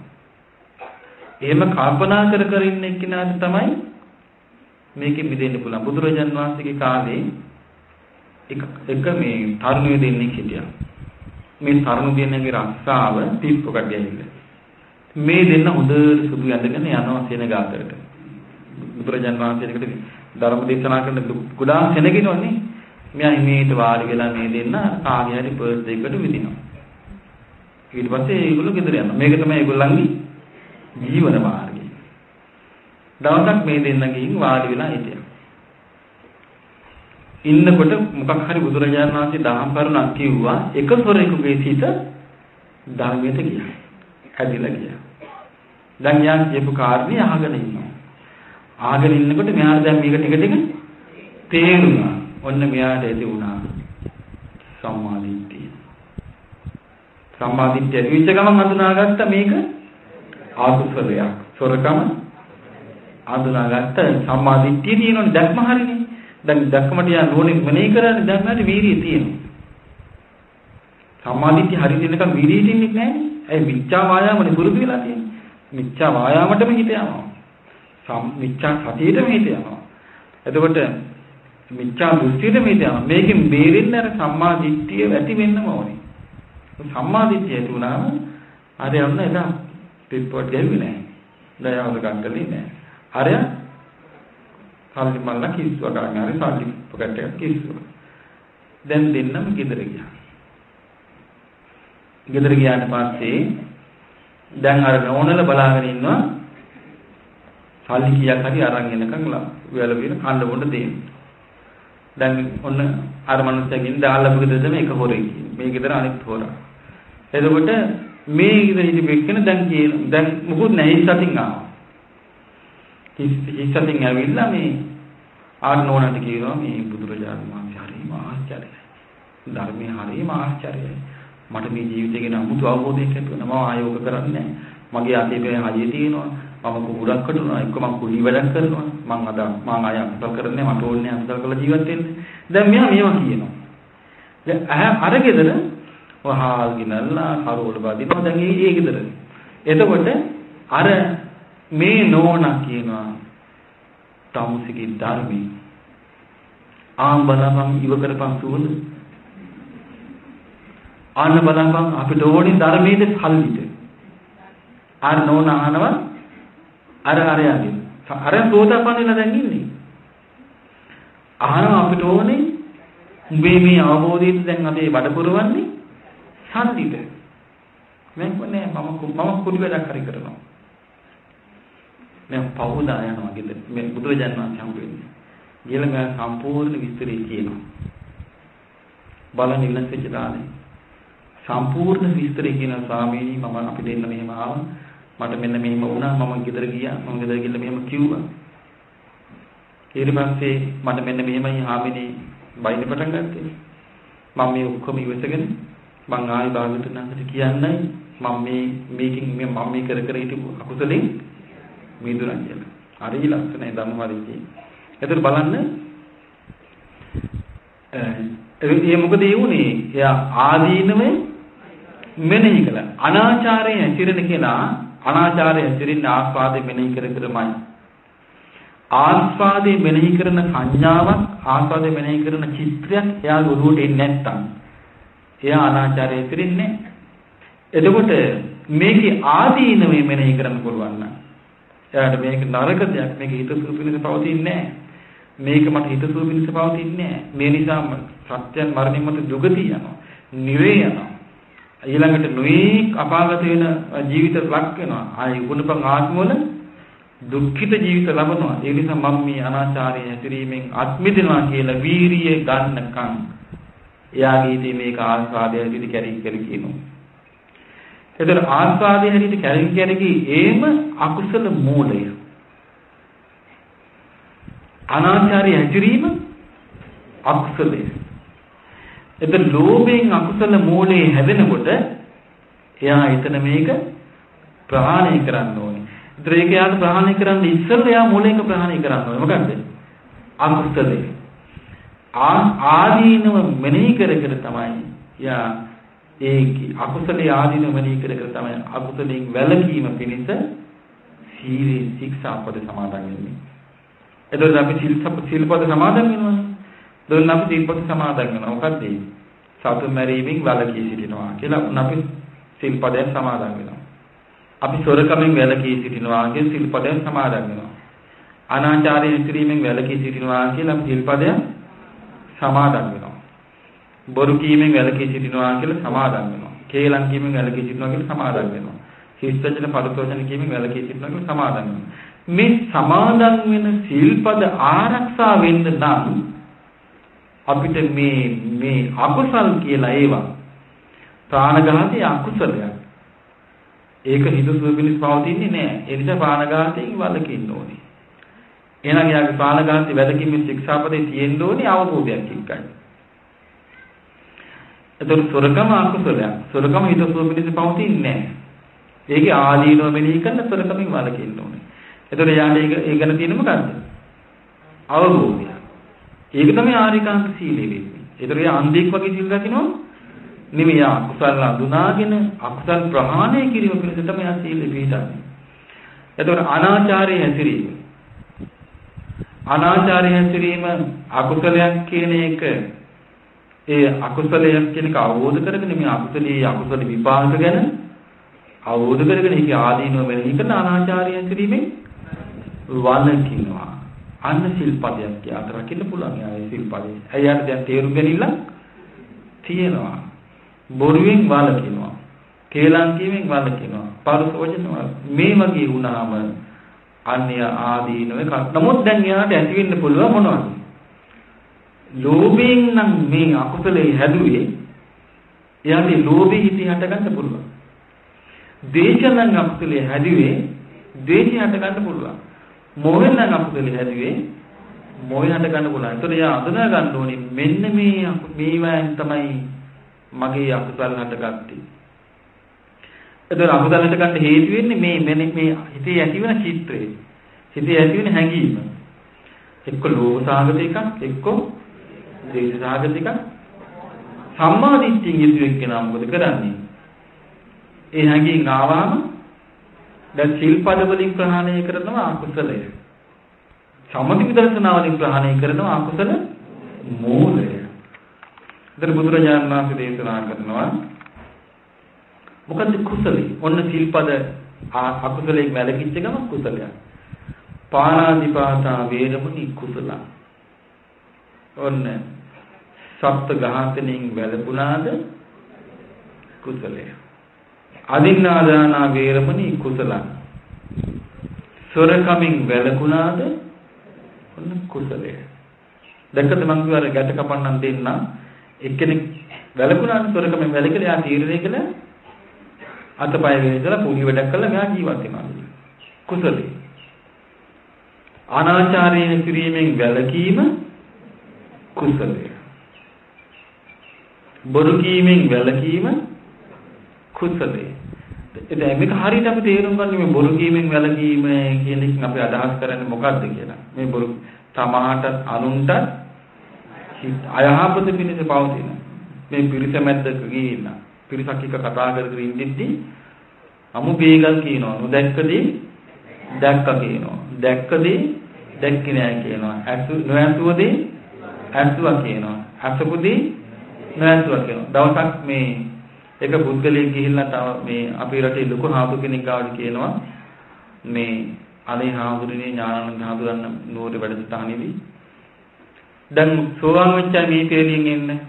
එහෙම කල්පනා කර කර ඉන්න එක්කිනාට තමයි මේකෙ මිදෙන්න පුළුවන්. බුදුරජාන් වහන්සේගේ කාලේ එක එක මේ තරුණිය දෙන්නෙක් හිටියා. මේ තරුණ දෙන්නගේ රස්සාව පිප්පු කඩියයිල. මේ දෙන්න හොඳට සුදු ඇඳගෙන යනවා සෙනගාතරට. බුදුරජාන් වහන්සේකට ධර්ම දේශනා කරන ගොඩාක් සෙනගිනවනේ. මෙයා හිමීට වාඩි වෙලා මේ දෙන්න කාගේ හරි බර්ත්ඩේ එකට විදිනවා. ඊට පස්සේ ඒගොල්ලෝ ගෙදර යනවා. මේක තමයි ඒගොල්ලන්ගේ ජීවන මාර්ගය. දවසක් මේ දෙන්න ගිහින් වාඩි වෙලා හිටියා. ඉන්නකොට මොකක් හරි බුදුරජාණන් වහන්සේ දහම් කරුණක් කිව්වා එක සොරෙකුගේ සිත ධර්මයට ගියා. හැදිලා ගියා. දැන් යා කියපු කාරණේ අහගෙන ඉන්නවා. අහගෙන ඉන්නකොට මෙයාට දැන් මේක ටික ටික තේරුණා. ඔන්න මෙයාට ඇති වුණා සම්මාදිට්ඨිය. සම්මාදිට්ඨිය විච්ච ගමන් හඳුනාගත්ත මේක ආකුසලයක්. සොරකම හඳුනාගත්ත සම්මාදිට්ඨිය තියෙනවනේ දැක්ම හරිනේ. දැන් දැක්කමට යා නෝනින් මෙනෙහි කරන්නේ දැන් හරි වීරිය තියෙනවා. සම්මාදිට්ඨිය හරි දෙන්නකම් වීරිය තින්නේ නැහැ. ඇයි මිච්ඡා වායාමනේ පුරුදු වෙලා තියෙන්නේ. මිච්ඡා වායාමටම හිත යනවා. සම් මිච්ඡා සතියේටම හිත යනවා. එතකොට මිච්ඡා දෘෂ්ටියටම හිත යනවා. මේකෙන් බේරෙන්න අර සම්මාදිට්ඨිය ඇති වෙන්නම ඕනේ. සම්මාදිට්ඨිය ඇති වුණාම අර යන්න එදා රිපෝට් ගැහුවේ නැහැ. දයාවද ගන්නලේ නැහැ. අරයා සල්ලි මල්ලා කිස්සුව කරන්නේ හරි සල්ලි පොකට් එකක් කිස්සුව. දැන් දෙන්නම ගෙදර ගියා. ගෙදර ගියාට පස්සේ දැන් අර නෝනල බලාගෙන ඉන්නවා සල්ලි කීයක් හරි අරන් එනකන් වෙල වෙන කන්න බොන්න දෙන්න. දැන් ඔන්න අර මනුස්සයකින් දාලා ගෙදරද මේක හොරේ මේ ගෙදර අනිත් හොරා. එතකොට මේ ගෙදර හිටපු එක්කෙන දැන් කියන දැන් මොකුත් නැහැ හිස්සතින් ආවා. හිස්සතින් ඇවිල්ලා මේ ආනෝනට කියනවා මේ බුදුරජාණන් වහන්සේ හරිම ආශ්චර්යයි. ධර්මයේ හරිම ආශ්චර්යයි. මට මේ ජීවිතය ගැන අමුතු අවබෝධයක් ලැබුණා. මම ආයෝග කරන්නේ මගේ අතේ පෙර හදිය තියෙනවා. මම කුඩක් කටුනවා. එක්ක මම කුඩි වැඩක් කරනවා. මං අද මං ආය අම්සල් කරන්නේ මට ඕනේ අම්සල් කරලා ජීවත් වෙන්න. දැන් මෙයා මේවා කියනවා. දැන් අර ගෙදර වහල් ගිනල්ලා කරවල බදිනවා. දැන් ඒ ඒ ගෙදර. එතකොට අර මේ නෝනා කියනවා තමුසිගේ ධර්මී ආම් බලපන් ඉව කරපන් සුවඳ. ආන්න බලපන් අපිට ඕනි ධර්මයේද සල්ලිද අර නෝන අහනවා අර අරයාගේ. අර සෝදාපන්නලා දැන් ඉන්නේ. අහනවා අපිට ඕනේ උඹේ මේ අවබෝධයෙන් දැන් අපේ බඩ පුරවන්නේ සල්ලිද මම කොනේ මම මම කුඩි වැඩක් හරි කරනවා. මම පවුදා යනවා ගෙදර. මේ බුදුරජාණන් වහන්සේ හම්බ වෙන්නේ. ඊළඟ සම්පූර්ණ විස්තරය කියනවා. බලන්න ඉලක්ක වෙච්ච දානේ. සම්පූර්ණ විස්තරය කියන ස්වාමීනි මම අපි දෙන්න මෙහෙම ආවා. මට මෙන්න මෙහෙම වුණා. මම ගෙදර ගියා. මම ගෙදර ගිහලා මෙහෙම කිව්වා. ඊට පස්සේ මට මෙන්න මෙහෙමයි හාමිනේ බයින පටන් ගත්තේ. මම මේ ඔක්කොම ඉවසගෙන මං ආයි භාගතුන් වහන්සේට කියන්නයි මම මේ මේකින් මම මේ කර කර හිටපු අකුසලෙන් මිදුණා කියලා. හරි ලස්සනයි ධම්මවලින්දී. එතකොට බලන්න ඒ මොකද ඒ වුනේ? එයා ආදීනවේ මෙනෙහි කළා. අනාචාරයේ හැසිරෙන කෙනා අනාචාරයේ හැසිරෙන ආස්වාදයේ මෙනෙහි කර කරමයි. ආස්වාදයේ මෙනෙහි කරන සංඥාවක් ආස්වාදයේ මෙනෙහි කරන චිත්‍රයක් එයා ඔළුවට එන්නේ නැත්තම් එයා අනාචාරයේ හැසිරෙන්නේ එතකොට මේකේ ආදීනවේ මෙනෙහි කරන්න පුළුවන් නම් එයාට මේක නරක දෙයක්. මේක හිතසුව පිණිස පවතින්නේ මේක මට හිතසුව පිණිස පවතින්නේ මේ නිසා සත්‍යයන් මරණින් මත දුගතිය යනවා. නිවේ යනවා. ඊළඟට නොඑක් අපාගත වෙන ජීවිත ලක් වෙනවා. ආයි ගුණපං ආත්මවල දුක්ඛිත ජීවිත ලබනවා. ඒ නිසා මම මේ අනාචාරය හැසිරීමෙන් අත්මිදෙනවා කියලා වීරිය ගන්නකම් එයාගේ ඉතින් මේක ආස්වාදය හැටියට කැරි කැරි කියනවා. එතන ආස්වාදය හැටියට කැරි කැරි ඒම අකුසල මූලය. අනාචාරය හැසිරීම අකුසලයි. එතන ලෝභයෙන් අකුසල මූලයේ හැදෙනකොට එයා එතන මේක ප්‍රහාණය කරන්න ඕනේ. ඒතර ඒක යාට ප්‍රහාණය කරන්න ඉස්සෙල්ලා එයා මූලයක ප්‍රහාණය කරන්න ඕනේ. මොකද්ද? අකුසලේ. ආදීනව මෙනෙහි කර කර තමයි යා ඒ අකුසලයේ ආදීනව මෙනෙහි කර කර තමයි අකුසලයෙන් වැළකීම පිණිස සීලේ ශික්ෂාපද සමාදන් වෙන්නේ. එතකොට අපි සිල්පද සමාදන් වෙනවනේ. දුන්න අපි සිල්පද සමාදන් වෙනවා. මොකද්ද ඒ? සතුන් මැරීමෙන් වැළකී සිටිනවා කියලා උන් අපි සිල්පදයෙන් සමාදන් වෙනවා. අපි සොරකමින් වැළකී සිටිනවා කියන සිල්පදයෙන් සමාදන් වෙනවා. අනාචාරයෙන් ඉතිරීමෙන් වැළකී සිටිනවා කියලා අපි සිල්පදයෙන් සමාදන් වෙනවා. බොරු කීමෙන් වැළකී සිටිනවා කියලා සමාදන් වෙනවා. කේලම් කීමෙන් වැළකී සිටිනවා කියලා සමාදන් වෙනවා. හිස්වචන පරිතෝෂණ කීමෙන් වැළකී සිටිනවා කියලා සමාදන් වෙනවා. මේ සමාදන් වෙන සිල්පද ආරක්ෂා වෙන්න නම් අපිට මේ මේ අකුසල් කියලා ඒවා ප්‍රාණඝාතය අකුසලයක්. ඒක හිතසුව පිණිස පවතින්නේ නැහැ. ඒ නිසා ප්‍රාණඝාතයෙන් වළකින්න ඕනේ. එහෙනම් යාගේ ප්‍රාණඝාතي වැදගීමේ ශික්ෂාපදේ තියෙන්න ඕනේ අවබෝධයක් එක්කයි. එතකොට සොරකම අකුසලයක්. සොරකම හිතසුව පිණිස පවතින්නේ නැහැ. ඒකේ ආදීනව මෙනෙහි කරන සොරකමින් වළකින්න ඕනේ. එතකොට යාට ඒක ඒ ගැන තියෙන මොකද්ද? අවබෝධය. ඒක තමයි ආරිකාන්ත සීලය වෙන්නේ. ඒතර එයා අන්ධෙක් වගේ සීල් රකින්නවා නෙමෙයි අකුසල අඳුනාගෙන අකුසල් ප්‍රහාණය කිරීම පිණිස තමයි ආ සීලෙ පිළිපදන්නේ. එතකොට අනාචාරයේ හැසිරීම. අනාචාරයේ හැසිරීම අකුසලයක් කියන එක ඒ අකුසලයක් කියන එක අවබෝධ කරගෙන මේ අකුසලයේ අකුසල විපාක ගැන අවබෝධ කරගෙන ඒකේ ආදීනව මෙහෙය කරන අනාචාරය හැසිරීමෙන් වළකිනවා. අන්න සිල්පදයක් යාත රකින්න පුළුවන් යායේ සිල්පදේ. එයාට දැන් තේරුම් ගැනීම තියෙනවා. බොරුවෙන් වළකිනවා. කේලම් කීමෙන් වළකිනවා. පරුස වචන මේ වගේ වුණාම අන්‍ය ආදීනව නමුත් දැන් එයාට ඇති වෙන්න පුළුවන් මොනවද? ලෝභයෙන් නම් මේ අකුසලේ හැදුවේ එයාගේ ලෝභී හිතේ හටගන්න පුළුවන්. දේශනම් අකුසලේ හැදුවේ ද්වේෂය හටගන්න පුළුවන්. මොහෙන් නම් අකුසලේ හැදුවේ මොහේ හටගන්න පුළුවන්. ඒතකොට එයා අඳුනා ගන්න ඕනේ මෙන්න මේ මේවායින් තමයි මගේ අකුසල් හටගත්තේ. එතකොට අකුසල් හටගන්න හේතු වෙන්නේ මේ මේ මේ හිතේ ඇතිවන චිත්‍රය. හිතේ ඇතිවන හැඟීම. එක්ක ලෝභ සාගත එකක් එක්ක ද්වේෂ සාගත එකක් සම්මා දිට්ඨියෙන් යුතු එක්කෙනා මොකද කරන්නේ? ඒ හැඟීම් ආවම දැන් සිල්පද වලින් ප්‍රහාණය කරනවා අකුසලය. සමථ විදර්ශනා වලින් ප්‍රහාණය කරනවා අකුසල මූලය. ඉතින් බුදුරජාණන් වහන්සේ දේශනා කරනවා මොකද කුසලයි? ඔන්න සිල්පද අකුසලයෙන් වැළකීච්ච ගම කුසලයක්. පාණාතිපාතා වේරමණී කුසල. ඔන්න සප්ත ඝාතනෙන් වැළපුණාද කුසලය. අදින්නාදානා වේරමණී කුසල. සොරකමින් වැළකුණාද ඔන්න කුසලය. දැක්කද මං කියවර ගැට කපන්නම් දෙන්න එක්කෙනෙක් වැළකුණානේ සොරකමින් වැළකලා යා තීරණය කළා අතපය වේදලා පුලි වැඩක් කළා මෙයා ජීවත් වෙනවා. කුසලයි. අනාචාරයෙන් කිරීමෙන් වැළකීම කුසලය. බොරු කීමෙන් වැළකීම කුසලය. දැන් මේක හරියට අපි තේරුම් ගන්න මේ බොරු කීමෙන් වැළකීම කියන එකෙන් අපි අදහස් කරන්නේ මොකක්ද කියලා. මේ බොරු තමාට අනුන්ට අයහපත පිණිස පවතින මේ පිරිස මැද්දක ගිහින් පිරිසක් එක්ක කතා කරගෙන ඉඳිද්දී අමුබේගල් කියනවා. නොදැක්කදී දැක්කා කියනවා. දැක්කදී දැක්කේ නෑ කියනවා. ඇසු නොඇසුවදී ඇසුවා කියනවා. අසපුදී නොඇසුවා කියනවා. දවසක් මේ එක පුද්ගලයෙක් ගිහිල්ලා තව මේ අපේ රටේ ලොකු හාමුදුර කෙනෙක් ආවට කියනවා. මේ අනේ හාමුදුරනේ ඥානানন্দ හාමුදුරන් නෝරේ වැඩසටහනේදී. දැන් සෝවාන් වෙච්ච මේ තේරියෙන් එන්නේ.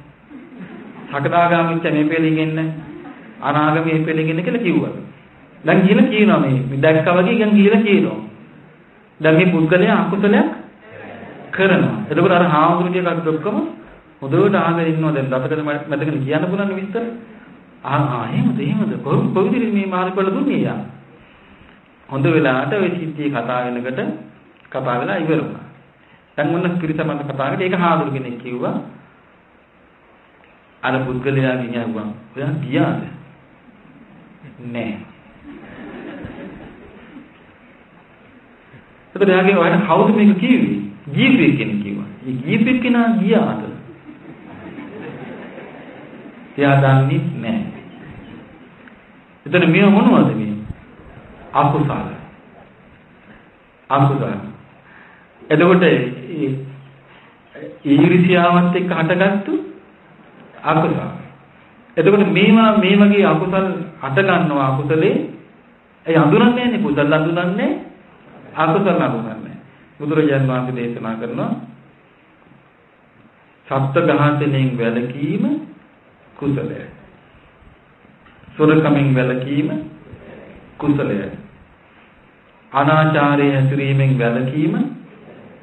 සකදාගාමී වෙච්ච මේ පෙළියෙන් එන්න අනාගමී මේ පෙළියෙන් එන්න කියලා කිව්වා. දැන් කියලා කියනවා මේ දැක්කා වගේ දැන් කියලා කියනවා. දැන් මේ පුද්ගලයා අකුසලයක් කරනවා. එතකොට අර හාමුදුරුවෝ ටිකක් ඔක්කොම හොඳට අහගෙන ඉන්නවා. දැන් දතකට මැදගෙන කියන්න පුළුවන් විස්තර. ආ ආ එහෙමද? එහෙමද? කොහොමද මේ මාර්ගවල දුන්නේ යා? හොඳ වෙලාවට ওই සිද්ධිය කතා වෙනකොට කතා වෙලා ඉවර වුණා. දැන් මොන පිරිසමන්ද කතා කරේ ඒක හාමුදුරු කෙනෙක් කිව්වා. අර පුද්ගලයා ගියාවා. ඔයා ගියාද? නෑ. එතකොට එයාගේ ඔයාට කවුද මේක කිව්වේ? ගීපේ කෙනෙක් කිව්වා. ඒ ගීපේ කෙනා ගියාද? එයා දන්නේ නෑ. එතන මේ මොනවද මේ? අකුසල. අකුසල. එතකොට ඊර්ෂ්‍යාවත් එක්ක හටගත්තු අකුසල. එතකොට මේවා මේ වගේ අකුසල් හට ගන්නවා අකුසලේ ඒ අඳුරන්නේ නැහැ කුසල අඳුරන්නේ අකුසල අඳුරන්නේ. බුදුරජාන් වහන්සේ දේශනා කරනවා සත්ත්ව ඝාතනයෙන් වැළකීම කුසලයයි. සොරකමින් වැළකීම කුසලයයි. අනාචාරයේ හැසිරීමෙන් වැළකීම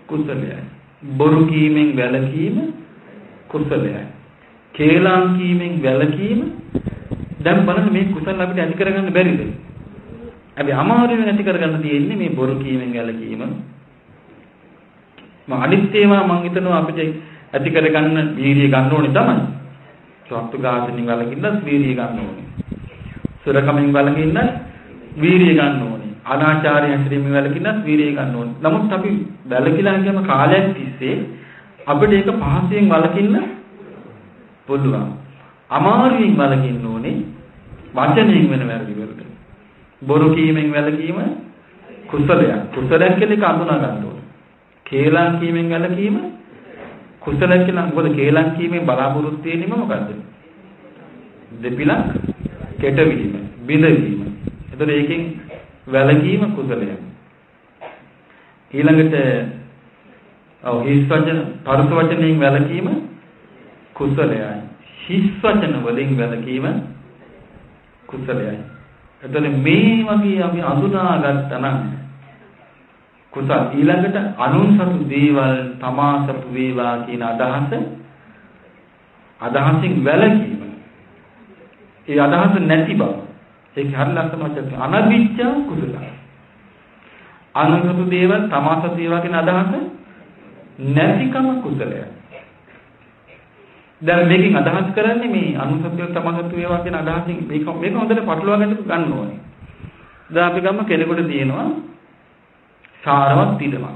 කුසලයයි. බොරු කීමෙන් වැළකීම කුසලයයි. කේලම් කීමෙන් වැළකීම දැන් බලන්න මේ කුසල අපිට ඇති කරගන්න බැරිද? අපි අමාරුවෙන් ඇති කරගන්න තියෙන්නේ මේ බොරු කීමෙන් වැළකීම. මම අනිත් ඒවා මම හිතනවා අපිට ඇති කරගන්න වීර්යය ගන්න ඕනේ තමයි. සත්තු ඝාතනින් වැළකින්න වීර්යය ගන්න ඕනේ. සුරකමින් වැළකින්න වීර්යය ගන්න ඕනේ. අනාචාරය හැසිරීමෙන් වැළකින්නත් වීර්යය ගන්න ඕනේ. නමුත් අපි වැළකීලා කියන කාලයක් තිස්සේ අපිට ඒක පහසෙන් වළකින්න පුළුවන්. අමාරුවෙන් වළකින්න ඕනේ වචනයෙන් වෙන වැරදි වලට. බොරු කීමෙන් වැළකීම කුසලයක්. කුසලයක් කියලා එක අඳුනා ගන්න ඕනේ. කේලම් කීමෙන් වැළකීම කුසලයක් කියලා මොකද කේලම් කීමෙන් බලාපොරොත්තු වෙන්නේ මොකද්ද? දෙපිලක් කෙටවීම, බිඳවීම. එතකොට ඒකෙන් වැළකීම කුසලයක්. ඊළඟට ඔව් හිස් වචන, පරුස වචනයෙන් වැළකීම කුසලයයි. හිස් වචන වලින් වැළකීම කුසලයයි. එතකොට මේ වගේ අපි අඳුනාගත්තා නම් කුසල ඊළඟට අනුන් සතු දේවල් තමා සතු වේවා කියන අදහස අදහසින් වැළකීම. ඒ අදහස නැති බව. ඒක හරිය ලස්සන වචනයක්. අනවිච්ඡා කුසල. අනුන් සතු දේවල් තමා සතු වේවා කියන අදහස නැතිකම කුසලයක්. දැන් මේකෙන් අදහස් කරන්නේ මේ අනුසත්‍ය තමසත්‍ය වේවා කියන අදහසින් මේක මේක හොඳට පටලවා ගන්න ගන්න ඕනේ. දැන් අපි ගම්ම කෙනෙකුට තියෙනවා සාරවත් ඉඩමක්.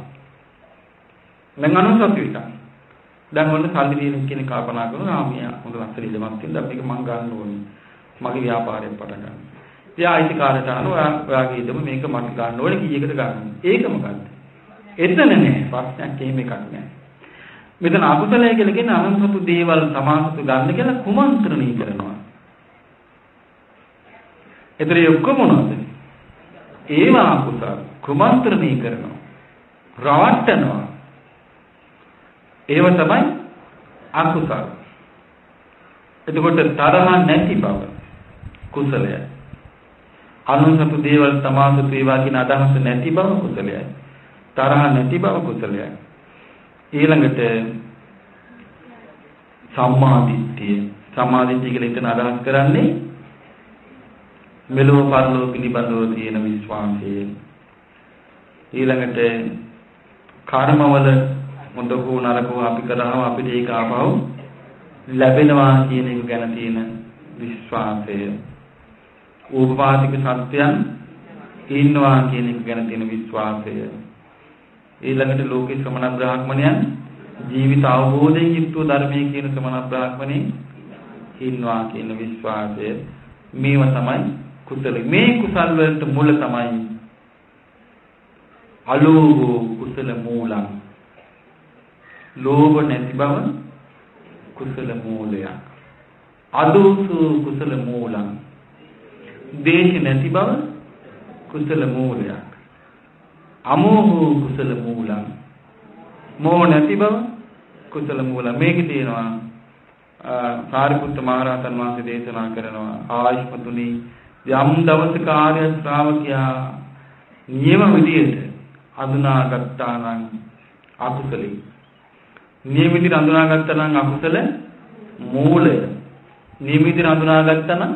මම අනුසත්‍ය විතක්. දැන් ඔන්න සල්ලි දෙන කෙනෙක් කල්පනා කරනවා ආ මියා හොඳ ලස්සන ඉඩමක් තියෙනවා මේක මං ගන්න ඕනේ. මගේ ව්‍යාපාරයක් පටන් ගන්න. එයා අයිතිකාරයට අහනවා ඔයාගේ ඉඩම මේක මට ගන්න ඕනේ කීයකට ගන්න. ඒක මොකද්ද? එතන නෑ ප්‍රශ්නයක් එහෙම එකක් නෑ. මෙතන අකුසලය කියලා කියන්නේ අනන්තතු දේවල් සමාසතු ගන්න කියලා කුමන්ත්‍රණය කරනවා. එතන ඔක්කොම මොනවද? ඒවා අකුසල කුමන්ත්‍රණය කරනවා. රවට්ටනවා. ඒව තමයි අකුසල. එතකොට තරහ නැති බව කුසලයයි. අනුසතු දේවල් සමාසතු ඒවා කියන අදහස නැති බව කුසලයයි. තරහ නැති බව කුසලයයි. ඊළඟට සම්මාදිට්ඨිය. සම්මාදිට්ඨිය කියලා එතන අදහස් කරන්නේ මෙලොව පරලොව පිළිබඳව තියෙන විශ්වාසය. ඊළඟට කර්මවල හොඳ හෝ නරක හෝ අපි කරාම අපිට ඒක ආපහු ලැබෙනවා කියන එක ගැන තියෙන විශ්වාසය. ඕපපාතික සත්‍යයන් ඉන්නවා කියන එක ගැන තියෙන විශ්වාසය. ඊළඟට ලෝකේ ශ්‍රමණ බ්‍රාහ්මණයන් ජීවිත අවබෝධයෙන් යුක්තව ධර්මයේ කියන ශ්‍රමණ බ්‍රාහ්මණේ ඉන්නවා කියන විශ්වාසය. මේව තමයි කුසල. මේ කුසල් වලට මුල තමයි අලෝභ කුසල මූලං. ලෝභ නැති බව කුසල මූලයක්. අදෝසු කුසල මූලං. දේශ නැති බව කුසල මූලයක්. අමෝහ කුසල මූලං. මෝහ නැති බව කුසල මූල. මේකේ තියෙනවා සාරිපුත්ත මහරහතන් වහන්සේ දේශනා කරනවා ආයිෂ්මතුනි යම් දවසක ආර්ය ශ්‍රාවකයා නියම විදියට අඳුනාගත්තා නම් අකුසලයි නියම විදියට අඳුනාගත්තා නම් අකුසල මූලය. නියම විදියට අඳුනාගත්තා නම්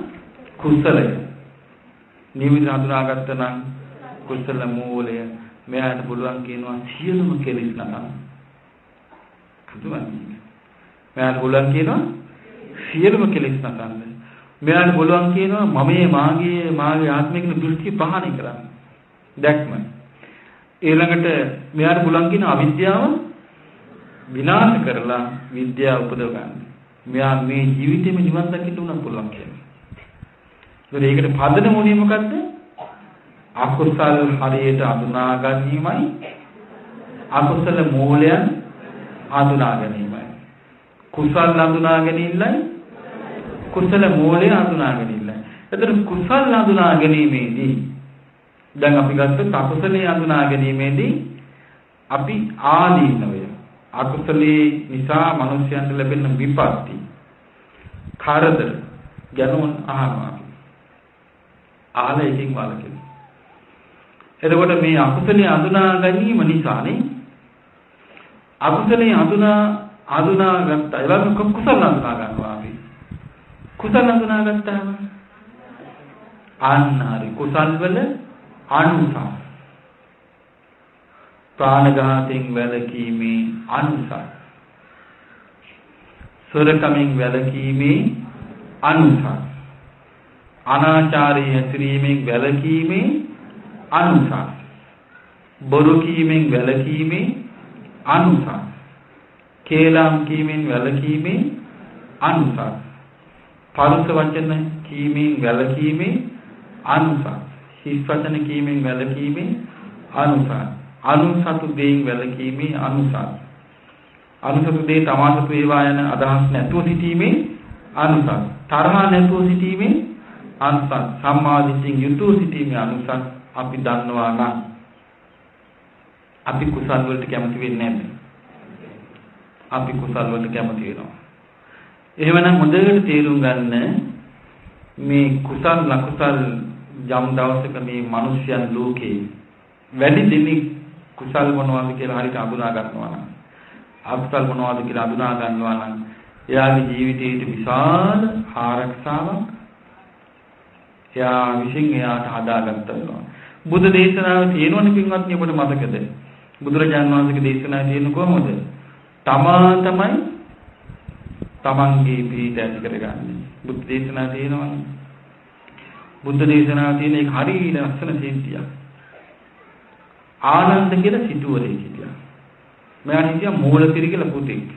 කුසලය. නියම විදියට අඳුනාගත්තා නම් කුසල මූලය. මෙයාට පුළුවන් කියනවා සියලුම කෙලෙස් නතන. පුදුමයි. මෙයාට පුළුවන් කියනවා සියලුම කෙලෙස් නතන්න. මෙයාට පුළුවන් කියනවා මමයේ මාගේ මාගේ ආත්මික දෘෂ්ටි පහණය කරන්න. දැක්ම. ඊළඟට මෙයාට පුළුවන් කියන අවිද්‍යාව විනාශ කරලා විද්‍යාව උපදව ගන්න. මෙයා මේ ජීවිතේම නිවන් දකින්න උනත් පුළුවන් කියන්නේ. ඒකට පදන මොනිය මොකද්ද? අකුසල් හරියට අඳුනා ගැනීමයි. අකුසල මූලයන් අඳුනා ගැනීමයි. කුසල් අඳුනා ගැනීමයි. කුසල මූලය අඳුනා ගැනීමයි. එතන කුසල් අඳුනා ගැනීමේදී දැන් අපි ගත්තොත් අකුසලයේ අඳුනා ගැනීමේදී අපි ආදීනවය අකුසලයේ නිසා මිනිස්යන්ට ලැබෙන විපත්ති කරදර ගැනුම් අහනවා. ආල එකකින් වලකින එතකොට මේ අකුසලයේ අඳුනා ගැනීම නිසානේ අකුසලයේ අඳුනා අඳුනා ගත්තා. ඒ වගේම කුසල අඳුනා ගන්නවා අපි. කුසල අඳුනා ගත්තාම අන්න හරි කුසල් වල අනුසස්. ප්‍රාණඝාතයෙන් වැළකීමේ අනුසස්. සොරකමින් වැළකීමේ අනුසස්. අනාචාරයේ හැසිරීමෙන් වැළකීමේ අනුසස්. බොරු කීමෙන් වැළකීමේ අනුසස්. කේලම් කීමෙන් වැළකීමේ අනුසස්. පරුස වචන කීමෙන් වැළකීමේ අනුසස්. හිස් වචන කීමෙන් වැළකීමේ අනුසස්. අනුසතු දෙයින් වැළකීමේ අනුසස්. අනුසතු දෙය තමාසතු වේවා යන අදහස් නැතුව සිටීමේ අනුසස්. තරහ නැතුව සිටීමේ අනුසස්. සම්මාදිටින් යුතුව සිටීමේ අනුසස්. අපි දන්නවා නම් අපි කුසල් වලට කැමති වෙන්නේ නැද්ද? අපි කුසල් වලට කැමති වෙනවා. එහෙමනම් හොඳට තේරුම් ගන්න මේ කුසල් ලකුසල් යම් දවසක මේ මිනිස්යන් ලෝකේ වැඩි දෙනෙක් කුසල් මොනවද කියලා හරියට අඳුනා ගන්නවා නම් අකුසල් මොනවද කියලා අඳුනා ගන්නවා නම් එයාගේ ජීවිතයේ විශාල ආරක්ෂාවක් එයා විසින් එයාට හදාගත්ත වෙනවා. බුද්ධ දේශනාවේ තියෙනවනේ පින්වත්නි ඔබට මතකද? බුදුරජාණන් වහන්සේගේ දේශනාවේ තියෙන කොහොමද? තමා තමයි තමන්ගේ පිහිට ඇති කරගන්නේ. බුද්ධ දේශනාවේ තියෙනවනේ. බුද්ධ දේශනාවේ තියෙන එක හරිය ලස්සන සිද්ධියක්. ආනන්ද කියලා සිටුවරේ හිටියා. මෙයා හිටියා මූලසිරි කියලා පුතෙක්.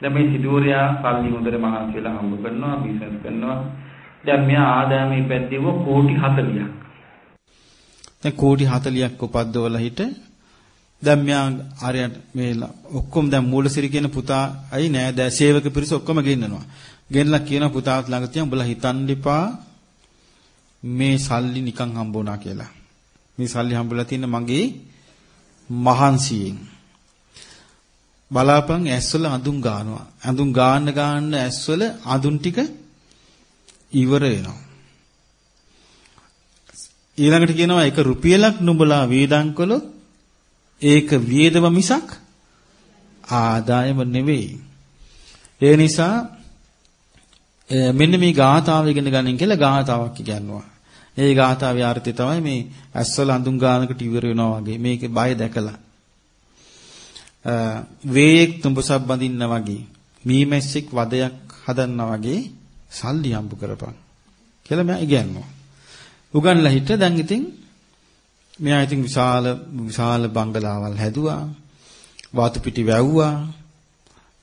දැන් මේ සිටුවරයා සල්ලි හොඳට මහන්සි වෙලා හම්බ කරනවා, බිස්නස් කරනවා. දැන් මෙයා ආදායමේ පැද්දෙව කෝටි 40ක්. දැන් කෝටි 40ක් උපද්දවලා හිට දැන් මෙයා ආරයට මේ ඔක්කොම දැන් මූලසිරි කියන පුතා අයි නෑ දැන් සේවක පිරිස ඔක්කොම ගෙන්නනවා. ගෙන්නලා කියන පුතාත් ළඟ තියන් උඹලා හිතන්න එපා මේ සල්ලි නිකන් හම්බ වුණා කියලා. මේ සල්ලි හම්බුලා තියෙන මගේ මහන්සියෙන්. බලාපන් ඇස්වල අඳුන් ගන්නවා. අඳුන් ගාන්න ගාන්න ඇස්වල අඳුන් ටික ඉවර වෙනවා. ඊළඟට කියනවා එක රුපියලක් නුඹලා වේදම් කළොත් ඒක වියදම මිසක් ආදායම නෙවෙයි. ඒ නිසා මෙන්න මේ ගාථාව ඉගෙන ගන්න කියලා ගාථාවක් කියනවා. ඒ ගාථාවේ අර්ථය තමයි මේ ඇස්වල අඳුන් ගානකට ඉවර වෙනවා වගේ. මේකේ බය දැකලා. වේයෙක් තුඹසක් බඳින්න වගේ, මීමැස්සෙක් වදයක් හදන්නා වගේ සල්ලි හම්බ කරපන් කියලා මම ඉගන්නවා. උගන්ලා හිට දැන් ඉතින් මෙයා ඉතින් විශාල විශාල බංගලාවල් හැදුවා. වාතු පිටි වැව්වා.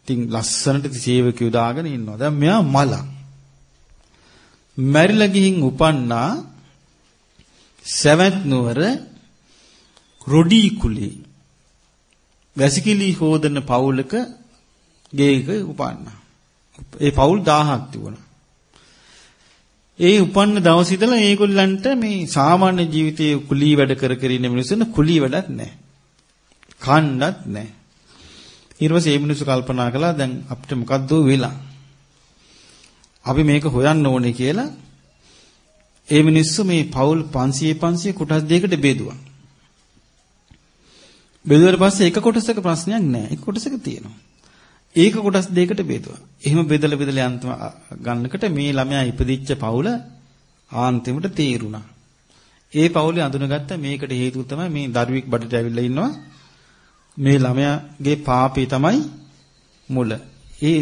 ඉතින් ලස්සනට සේවකයෝ දාගෙන ඉන්නවා. දැන් මෙයා මලක්. මැරිලා ගිහින් උපන්නා සවැත් නුවර රොඩි කුලේ වැසිකිලි හොදන පවුලක ගේක උපන්නා. ඒ පවුල් 1000ක් තිබුණා. ඒ උපන්න දවස් ඉඳලා මේගොල්ලන්ට මේ සාමාන්‍ය ජීවිතයේ කුලී වැඩ කර කර ඉන්න මිනිස්සුන්ට කුලී වැඩක් නැහැ. කන්නත් නැහැ. ඊට පස්සේ මේ මිනිස්සු කල්පනා කළා දැන් අපිට මොකද්ද වෙලා? අපි මේක හොයන්න ඕනේ කියලා ඒ මිනිස්සු මේ පවුල් 500 500 කොටස් දෙකකට බෙදුවා. බෙදුවට පස්සේ එක කොටසක ප්‍රශ්නයක් නැහැ. එක කොටසක තියෙනවා. ඒක කොටස් දෙකකට බෙදුවා. එහෙම බෙදලා බෙදලා අන්තිම ගන්නකොට මේ ළමයා ඉපදිච්ච පවුල ආන්තිමට තීරුණා. ඒ පවුලේ අඳුනගත්ත මේකට හේතුව තමයි මේ දරුවෙක් බඩට ඇවිල්ලා ඉන්නවා. මේ ළමයාගේ පාපේ තමයි මුල. ඒ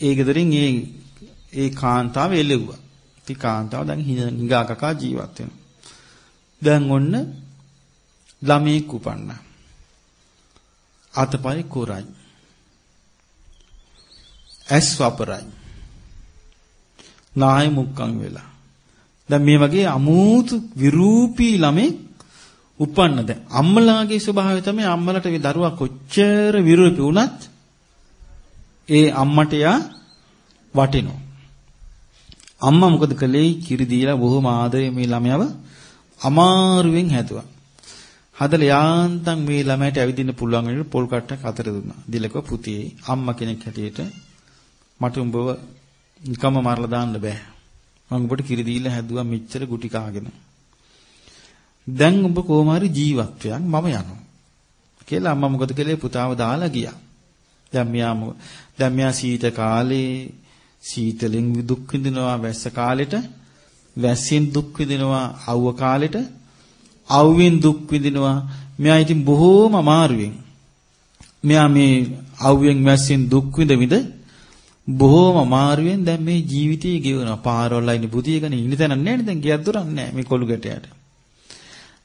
ඒ ගෙදරින් ඒ ඒ කාන්තාව එළෙව්වා. ඉතින් කාන්තාව දැන් හිඟා කකා ජීවත් වෙනවා. දැන් ඔන්න ළමෙක් උපන්නා. අතපය කොරයි. ඇස් වපරයි. නාය මුක්කන් වෙලා. දැන් මේ වගේ අමූතු විරූපී ළමෙක් උපන්න දැන් අම්මලාගේ ස්වභාවය තමයි අම්මලට මේ දරුවා කොච්චර විරූපී වුණත් ඒ අම්මට යා වටිනවා. අම්මා මොකද කළේ? කිරි දීලා බොහොම ආදරේ මේ ළමයාව අමාරුවෙන් හැදුවා. හදලා යාන්තම් මේ ළමයට ඇවිදින්න පුළුවන් වෙන පොල් කට්ටක් අතර දුන්නා. දිලක පුතේ අම්මා කෙනෙක් හැටියට මට උඹව නිකම්ම මරලා දාන්න බෑ. මම ඔබට කිරි දීලා හැදුවා මෙච්චර ගුටි කාගෙන. දැන් ඔබ කොහොම හරි ජීවත්වයක් මම යනවා. කියලා අම්මා මොකද කළේ පුතාව දාලා ගියා. දැන් මෙයා දැන් මෙයා සීත කාලේ සීතලෙන් දුක් විඳිනවා වැස්ස කාලෙට වැස්සෙන් දුක් විඳිනවා අවුව කාලෙට අවුවෙන් දුක් විඳිනවා මෙයා ඉතින් බොහෝම අමාරුවෙන් මෙයා මේ අවුවෙන් වැස්සෙන් දුක් විඳ විඳ බොහෝම අමාරුවෙන් දැන් මේ ජීවිතය ගෙවනවා. පාරවල් අයිනේ බුදියගෙන ඉන්න තැනක් නැහැ නේද? දැන් ගියක් දොරක් නැහැ මේ කොළු ගැටයට.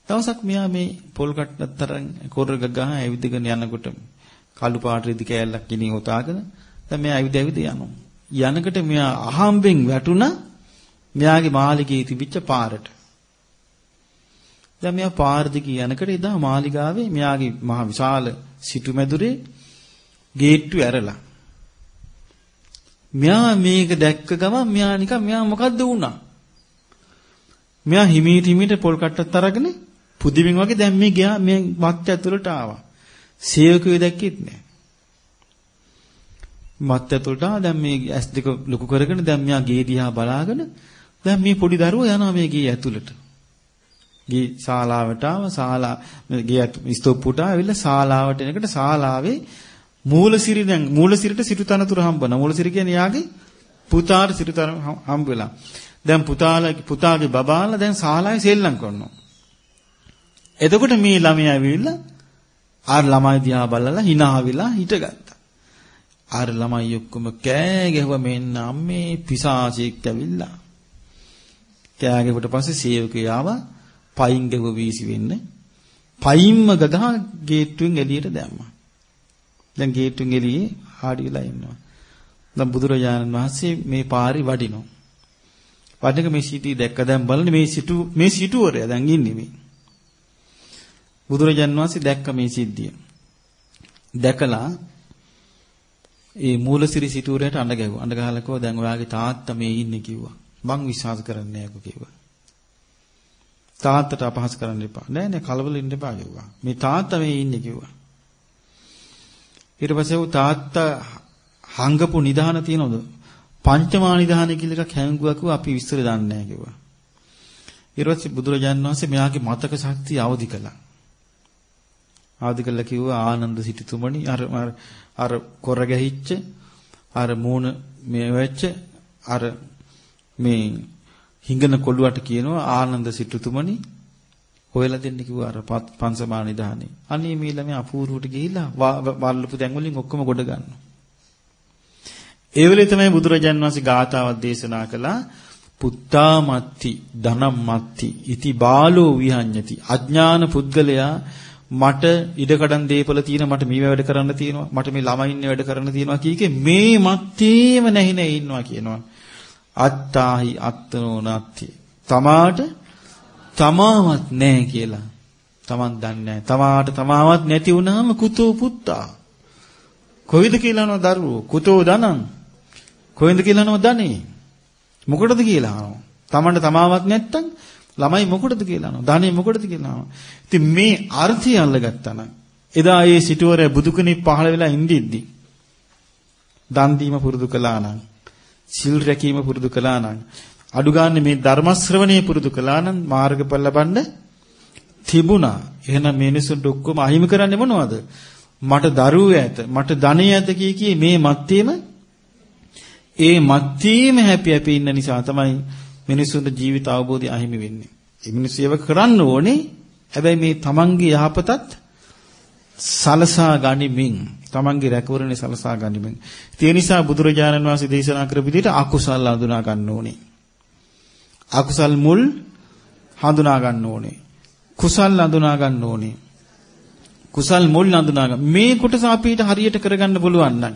දවසක් මෙයා මේ පොල් කට්ටක් තරම් කොරග ගහ ඇවිදගෙන යනකොට කළු පාට රිදි කෑල්ලක් ගිනින් උතාගෙන දැන් මෙයා ඇවිද ඇවිද යනවා. යනකොට මෙයා අහම්බෙන් වැටුණා මෙයාගේ මාලිගයේ තිබිච්ච පාරට. දැන් මෙයා පාර දිගේ යනකොට එදා මාලිගාවේ මෙයාගේ මහ විශාල සිටු මැදුරේ ගේට්ටු ඇරලා මෙයා මේක දැක්ක ගමන් මෙයා නිකන් මෙයා මොකද්ද වුණා? මෙයා හිමීට හිමීට පොල් කට්ටක් අරගෙන පුදිමින් වගේ දැන් මේ ගියා මේ වත් ඇතුළට ආවා. සේවකයෝ දැක්කෙත් නෑ. මත් ඇතුළට දැන් මේ ඇස් දෙක ලොකු කරගෙන දැන් මෙයා ගේ දිහා බලාගෙන දැන් මේ පොඩි දරුවෝ යනවා මේ ගේ ඇතුළට. ගේ ශාලාවට ආව ශාලා ගේ ස්තෝප්පුට ආවිල්ලා ශාලාවට එනකොට ශාලාවේ මූලසිරි දැන් මූලසිරිට සිටුතනතුරු හම්බන. මූලසිරි කියන්නේ යාගේ පුතාට සිටුතන හම්බ වෙලා. දැන් පුතාලා පුතාගේ බබාලා දැන් ශාලාවේ සෙල්ලම් කරනවා. එතකොට මේ ළමයා ඇවිල්ලා ආර ළමයි දිහා බලලා hina වෙලා හිටගත්තා. ආර ළමයි ඔක්කොම කෑ ගැහුවා මෙන්න අම්මේ පිසාචෙක් ඇවිල්ලා. කෑ ගැහුවට පස්සේ සේවකයා ආවා පයින් ගැහුව වීසි වෙන්න. පයින්ම ගගහ ගේට්ටුවෙන් එළියට දැම්මා. දැන් ගේට්ටුවෙන් එළියේ ආඩි වෙලා ඉන්නවා. දැන් බුදුරජාණන් වහන්සේ මේ පාරේ වඩිනවා. වඩනක මේ සිටි දැක්ක දැන් බලන්න මේ සිටු මේ සිටුවරයා දැන් ඉන්නේ මේ. බුදුරජාණන් වහන්සේ දැක්ක මේ සිද්ධිය. දැකලා ඒ මූලසිරි සිටුවරයට අඬ ගැහුවා. අඬ ගහලා කිව්වා දැන් ඔයාගේ තාත්තා මේ ඉන්නේ කිව්වා. මං විශ්වාස කරන්නේ නැහැ කිව්වා. තාත්තට අපහාස කරන්න එපා. නෑ නෑ කලබල වෙන්න එපා කිව්වා. මේ තාත්තා මේ ඉන්නේ කිව්වා. ඊට පස්සේ ਉਹ තාත්තා හංගපු නිධාන තියනවද? පංචමා නිධාන කියලා එකක් හැංගුවා කිව්වා අපි විස්තර දන්නේ නැහැ කිව්වා. ඊට පස්සේ බුදුරජාණන් වහන්සේ මෙයාගේ මතක ශක්තිය අවදි කළා. අවදි කළා කිව්වා ආනන්ද සිටුතුමනි අර අර කොර ගැහිච්ච අර මූණ මේ වෙච්ච අර මේ හිඟන කොළුවට කියනවා ආනන්ද සිටුතුමනි හොයලා දෙන්න කිව්වා අර පංසමා නිධානේ. අනේ මේ ළමයා අපූර්වට ගිහිල්ලා වල්ලපු තැන් වලින් ඔක්කොම ගොඩ ගන්නවා. ඒ වෙලේ තමයි බුදුරජාන් වහන්සේ ගාථාවක් දේශනා කළා පුත්තා මත්ති ධනම් මත්ති ඉති බාලෝ විහඤ්ඤති අඥාන පුද්ගලයා මට ඉඩකඩම් දීපල තියෙන මට මේ වැඩ කරන්න තියෙනවා මට මේ ළමයින් වැඩ කරන්න තියෙනවා කීකේ මේ මත්තේම නැහි නැ ඉන්නවා කියනවා අත්තාහි අත්තනෝ නත්ති තමාට තමාවත් නැහැ කියලා තමන් දන්නේ නැහැ තමාට තමාවත් නැති වුනහම කුතෝ පුත්තා. කොයිද කියලා නෝ දරුවෝ? කුතෝ දනං කොහෙන්ද කියලා නෝ දනේ මොකටද කියලා අහනවා. තමන්ට තමාවක් නැත්තම් ළමයි මොකටද කියලා අහනවා. ධනෙ මොකටද කියලා අහනවා. ඉතින් මේ අර්ථය අල්ලගත්තා නම් එදා ඒ සිටුවරය බුදු කෙනෙක් පහළ වෙලා ඉඳිද්දි දන් දීම පුරුදු කළා නම් සිල් රැකීම පුරුදු කළා නම් අඩු ගන්න මේ ධර්ම ශ්‍රවණය පුරුදු කළා නම් මාර්ගඵල ලබන්න තිබුණා. එහෙනම් මේ මිනිසුන්ට ඔක්කොම අහිමි කරන්නේ මොනවද? මට දරුවෝ ඇත, මට ධනෙ ඇත කී කී මේ මත්තේම ඒ මත්තේම හැපි හැපි ඉන්න නිසා තමයි මිනිසුන්ට ජීවිත අවබෝධය අහිමි වෙන්නේ. ඒ මිනිස්සු ඒව කරන්න ඕනේ. හැබැයි මේ තමන්ගේ යහපතත් සලසා ගනිමින් තමන්ගේ රැකවරණේ සලසා ගනිමින්. ඒ නිසා බුදුරජාණන් වහන්සේ දේශනා කරපු විදිහට අකුසල් හඳුනා ගන්න ඕනේ. අකුසල් මුල් හඳුනා ගන්න ඕනේ. කුසල් හඳුනා ගන්න ඕනේ. කුසල් මුල් හඳුනා ගන්න. මේ කොටස අපිට හරියට කරගන්න පුළුවන් නම්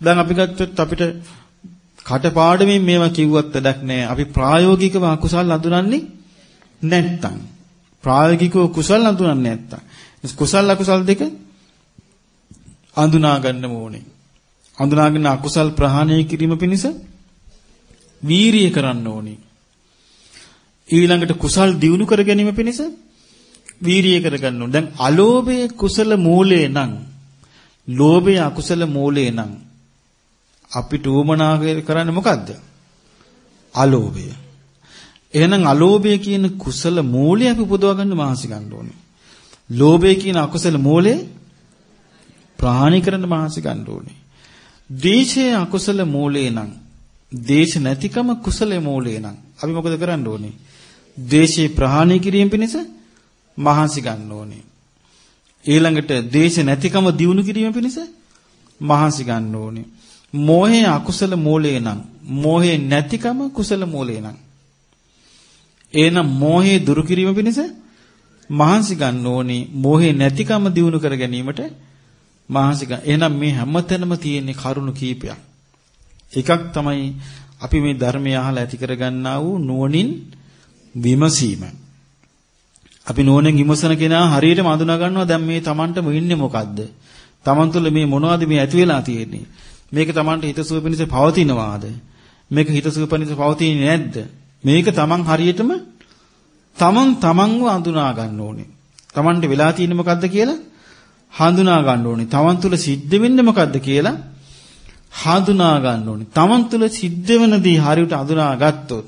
දැන් අපි ගත්තොත් අපිට කටපාඩමින් මේවා කිව්වත් වැඩක් නැහැ. අපි ප්‍රායෝගිකව අකුසල් හඳුනන්නේ නැත්තම්. ප්‍රායෝගිකව කුසල් හඳුනන්නේ නැත්තම්. කුසල් අකුසල් දෙක අඳුනා ගන්න ඕනේ. අඳුනාගෙන අකුසල් ප්‍රහාණය කිරීම පිණිස වීරිය කරන්න ඕනේ. ඊළඟට කුසල් දියුණු කර ගැනීම පිණිස වීරිය කරගන්න ඕනේ. දැන් අලෝභය කුසල මූලේ නම් ලෝභය අකුසල මූලේ නම් අපිට උවමනා කරන්නේ මොකද්ද? අලෝභය. එහෙනම් අලෝභය කියන කුසල මූලය අපි උපදවා ගන්න මහන්සි ගන්න ඕනේ. ලෝභය කියන අකුසල මූලේ ප්‍රහාණය කරන්න මහන්සි ගන්න ඕනේ. ද්වේෂය අකුසල මූලේ නම් ද්වේෂ නැතිකම කුසල මූලේ නම් අපි මොකද කරන්න ඕනේ? ද්වේෂය ප්‍රහාණය කිරීම පිණිස මහන්සි ගන්න ඕනේ. ඊළඟට ද්වේෂ නැතිකම දියුණු කිරීම පිණිස මහන්සි ගන්න ඕනේ. මෝහය අකුසල මූලේ නම් මෝහේ නැතිකම කුසල මූලේ නම් එහෙනම් මෝහේ දුරු කිරීම පිණිස මහන්සි ගන්න ඕනේ. මෝහේ නැතිකම දියුණු කර ගැනීමට මහන්සි ගන්න. එහෙනම් මේ හැමතැනම තියෙන කරුණු කීපයක්. එකක් තමයි අපි මේ ධර්මය අහලා ඇති කරගන්නා වූ නුවණින් විමසීම. අපි නුවණින් විමසන කෙනා හරියටම අඳුනා ගන්නවා දැන් මේ Tamanටම ඉන්නේ මොකද්ද? Taman තුළ මේ මොනවද මේ ඇති වෙලා තියෙන්නේ? මේක Tamanට හිතසුව පිණිස පවතිනවාද? මේක හිතසුව පිණිස පවතින්නේ නැද්ද? මේක Taman හරියටම Taman Tamanව අඳුනා ගන්න ඕනේ. Tamanට වෙලා තියෙන්නේ මොකද්ද කියලා හඳුනා ගන්න ඕනේ. Taman තුල සිද්ධ වෙන්නේ මොකද්ද කියලා හඳුනා ගන්න ඕනේ. Taman තුල සිද්ධ වෙන දේ හරියට හඳුනා ගත්තොත්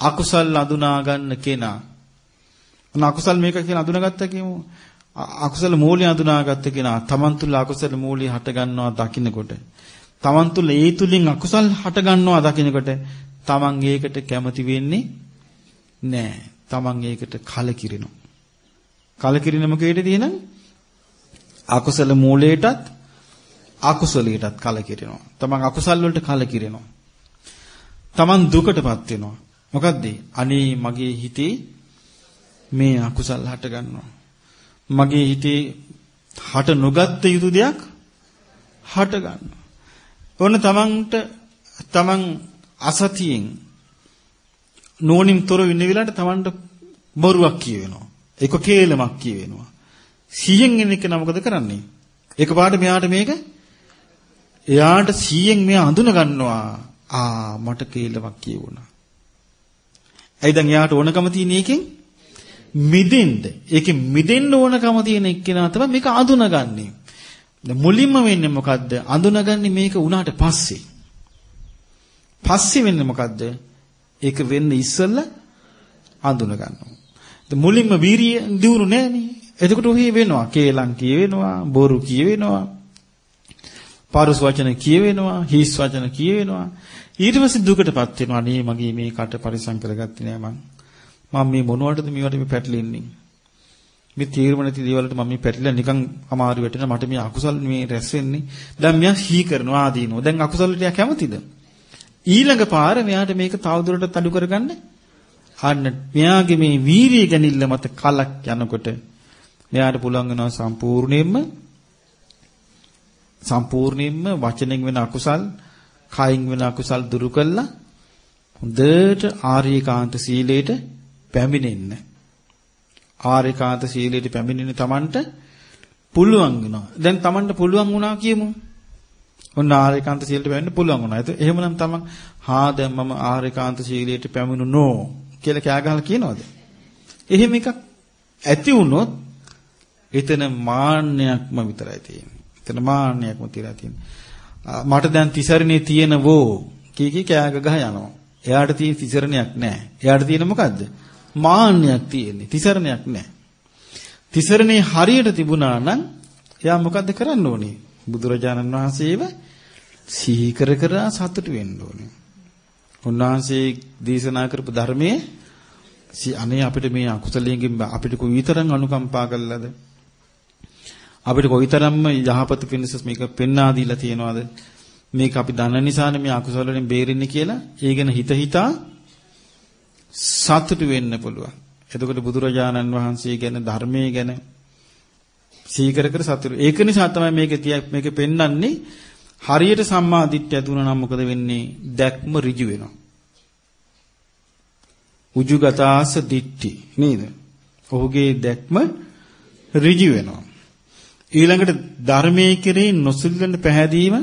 අකුසල් හඳුනා ගන්න කෙනා අන අකුසල් මේක කියලා හඳුනාගත්තා කියමු. අකුසල මූලය හඳුනාගත්ත කෙනා Taman තුල අකුසල මූලය හට ගන්නවා දකින්නකොට Taman තුල ඒ තුලින් අකුසල් හට ගන්නවා දකින්නකොට Taman ඒකට කැමති වෙන්නේ නෑ. Taman ඒකට කලකිරිනවා. කලකිරින මොකේද තියෙනන්නේ? අකුසල මූලයටත් අකුසලයටත් කලකිරෙනවා. තමන් අකුසල් වලට කලකිරෙනවා. තමන් දුකටපත් වෙනවා. මොකද්ද? අනේ මගේ හිතේ මේ අකුසල් හට ගන්නවා. මගේ හිතේ හට නොගත්ත යුතු දෙයක් හට ගන්නවා. ඕන තමන්ට තමන් අසතියෙන් නෝනින් තොර වෙන වෙලාවට තමන්ට බොරුවක් කියවෙනවා. ඒක කේලමක් කියවෙනවා. සිහියෙන් ඉන්න එක මොකද කරන්නේ? එකපාරට මෙයාට මේක එයාට සිහියෙන් මෙයා අඳුන ගන්නවා. ආ මට කේලමක් කියවුණා. ඇයි දැන් එයාට ඕනකම තියෙන එකෙන් මිදෙන්න. ඒකෙන් මිදෙන්න ඕනකම තියෙන එක්කෙනා තමයි මේක අඳුනගන්නේ. මුලින්ම වෙන්නේ මොකද්ද? අඳුනගන්නේ මේක උනාට පස්සේ. පස්සේ වෙන්නේ මොකද්ද? ඒක වෙන්න ඉස්සෙල්ලා අඳුන ගන්නවා. මුලින්ම වීරිය දියුණු නැහනේ. එතකොට ඔහි වෙනවා කේලම් කියවෙනවා බොරු කියවෙනවා පාරුස් වචන කියවෙනවා හිස් වචන කියවෙනවා ඊට පස්සේ දුකටපත් වෙනවා. අනේ මගේ මේ කට පරිසම් කරගත්තේ නෑ මං. මම මේ මොනවටද මේවට මේ පැටලෙන්නේ? මේ තීරම නැති දේවල්ට මම මේ පැටලලා නිකන් අමාරු වෙටෙන මට මේ අකුසල් මේ රැස් වෙන්නේ. දැන් මෙයා හී කරනවා ආදීනෝ දැන් අකුසල් වලට කැමතිද? ඊළඟ පාර මෙයාට මේක තවදුරටත් අඩු කරගන්න? අන්න මෙයාගේ මේ වීරිය ගැනීම මත කලක් යනකොට මෙයාට පුළුවන් වෙනවා සම්පූර්ණයෙන්ම සම්පූර්ණයෙන්ම වචනෙන් වෙන අකුසල්, කයින් වෙන අකුසල් දුරු කළා හොඳට ආර්යකාන්ත සීලයට පැමිණෙන්න. ආර්යකාන්ත සීලයට පැමිණෙන්න Tamanට පුළුවන් වෙනවා. දැන් Tamanට පුළුවන් වුණා කියමු. ඔන්න ආර්යකාන්ත සීලයට පැමිණෙන්න පුළුවන් වුණා. ඒක එහෙමනම් Taman හා දැන් මම ආර්යකාන්ත සීලයට පැමිණුණෝ කියලා කෑ ගහලා කියනවද? එහෙම එකක් ඇති වුණොත් එතන මාන්නයක්ම විතරයි තියෙන්නේ. එතන මාන්නයක්ම තියලා තියෙන්නේ. මට දැන් තිසරණේ තියෙනවෝ කී කී කෑග ගහ යනවා. එයාට තියෙන තිසරණයක් නැහැ. එයාට තියෙන මොකද්ද? මාන්නයක් තියෙන්නේ. තිසරණයක් නැහැ. තිසරණේ හරියට තිබුණා නම් එයා මොකද්ද කරන්න ඕනේ? බුදුරජාණන් වහන්සේව සිහි කර කර සතුටු වෙන්න ඕනේ. උන්වහන්සේ දේශනා කරපු ධර්මයේ අනේ අපිට මේ අකුසලයෙන් අපිට කොයිතරම් අනුකම්පා කළාද? අපිට කොයිතරම්ම යහපත පිණිස මේක පෙන්වා දීලා තියෙනවද? මේක අපි දන්න නිසානේ මේ අකුසල වලින් බේරෙන්නේ කියලා. ඒ ගැන හිත හිතා සතුටු වෙන්න පුළුවන්. එතකොට බුදුරජාණන් වහන්සේ ගැන ධර්මයේ ගැන සීකර කර සතුටු. ඒක නිසා තමයි මේක මේක පෙන්වන්නේ හරියට සම්මා දිට්ඨිය ඇතුණ නම් මොකද වෙන්නේ? දැක්ම ඍජු වෙනවා. උජුගතාස දිට්ඨි නේද? ඔහුගේ දැක්ම ඍජු වෙනවා. ඊළඟට ධර්මයේ කෙරෙහි නොසිල්ලෙන් පැහැදීම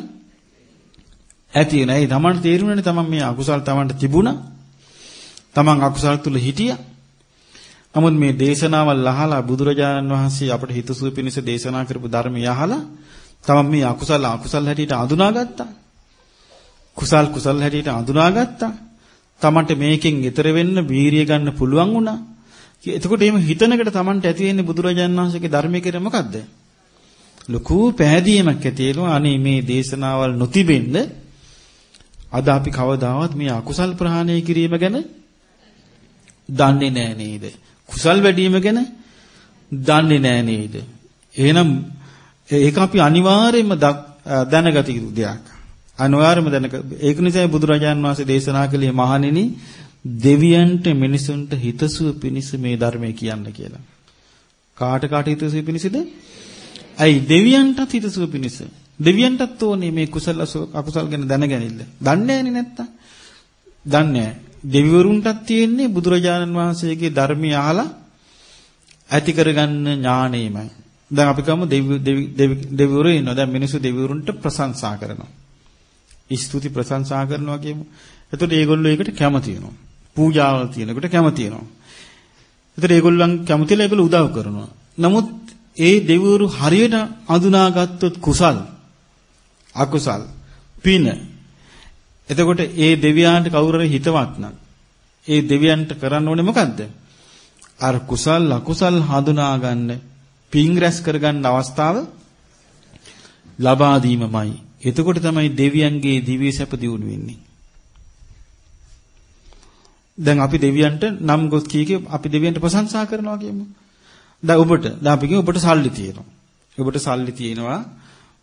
ඇති වෙන. ඒ තමන්ට තේරුණානේ තමන් මේ අකුසල් තමන්ට තිබුණා. තමන් අකුසල් තුල හිටියා. නමුත් මේ දේශනාවල් අහලා බුදුරජාණන් වහන්සේ අපට හිතසුව පිණිස දේශනා කරපු ධර්මය අහලා තමන් මේ අකුසල අකුසල් හැටියට අඳුනාගත්තා. කුසල් කුසල් හැටියට අඳුනාගත්තා. තමන්ට මේකෙන් ඈතර වෙන්න වීරිය ගන්න පුළුවන් වුණා. එතකොට එහෙම හිතනකට තමන්ට ඇති වෙන්නේ බුදුරජාණන් වහන්සේගේ ධර්මයේ කෙරේ මොකද්ද? ලොකු පැහැදීමක් ඇති වෙනවා අනේ මේ දේශනාවල් නොතිබෙන්න අද අපි කවදාවත් මේ අකුසල් ප්‍රහාණය කිරීම ගැන දන්නේ නැහැ නේද? කුසල් වැඩිම ගැන දන්නේ නැහැ නේද? එහෙනම් ඒක අපි අනිවාර්යයෙන්ම දැනගත යුතු දෙයක්. අනිවාර්යයෙන්ම දැනග ඒක නිසා බුදුරජාන් වහන්සේ දේශනා කළේ මහණෙනි දෙවියන්ට මිනිසුන්ට හිතසුව පිණිස මේ ධර්මය කියන්න කියලා. කාට කාට හිතසුව පිණිසද? ඇයි දෙවියන්ටත් හිතසුව පිණිස. දෙවියන්ටත් ඕනේ මේ කුසල අකුසල් ගැන දැනගැනින්න. දන්නේ නැනේ නැත්තම්. දන්නේ දෙවිවරුන්ටත් තියෙන්නේ බුදුරජාණන් වහන්සේගේ ධර්මය අහලා ඇති කරගන්න ඥාණයමයි. දැන් අපි කමු දෙවිවරු ඉන්නවා. දැන් මිනිස්සු දෙවිවරුන්ට ප්‍රශංසා කරනවා. ස්තුති ප්‍රශංසා කරනවා කියමු. එතකොට ඒගොල්ලෝ ඒකට කැමති වෙනවා. පූජාවල් තියෙනකොට කැමති වෙනවා. එතකොට ඒගොල්ලන් කැමතිලා ඒගොල්ලෝ උදව් කරනවා. නමුත් ඒ දෙවිවරු හරියට අඳුනාගත්තොත් කුසල් අකුසල් පින. එතකොට ඒ දෙවියන්ට කවුරු හරි හිතවත් නම් ඒ දෙවියන්ට කරන්න ඕනේ මොකද්ද? අර කුසල් අකුසල් හඳුනා ගන්න පිං රැස් කරගන්න අවස්ථාව ලබා දීමමයි. එතකොට තමයි දෙවියන්ගේ දිව්‍ය සැප දියුණු වෙන්නේ. දැන් අපි දෙවියන්ට නම් ගොස් කීකේ අපි දෙවියන්ට ප්‍රශංසා කරනවා කියමු. දැන් ඔබට දැන් අපි කියමු ඔබට සල්ලි තියෙනවා. ඔබට සල්ලි තියෙනවා.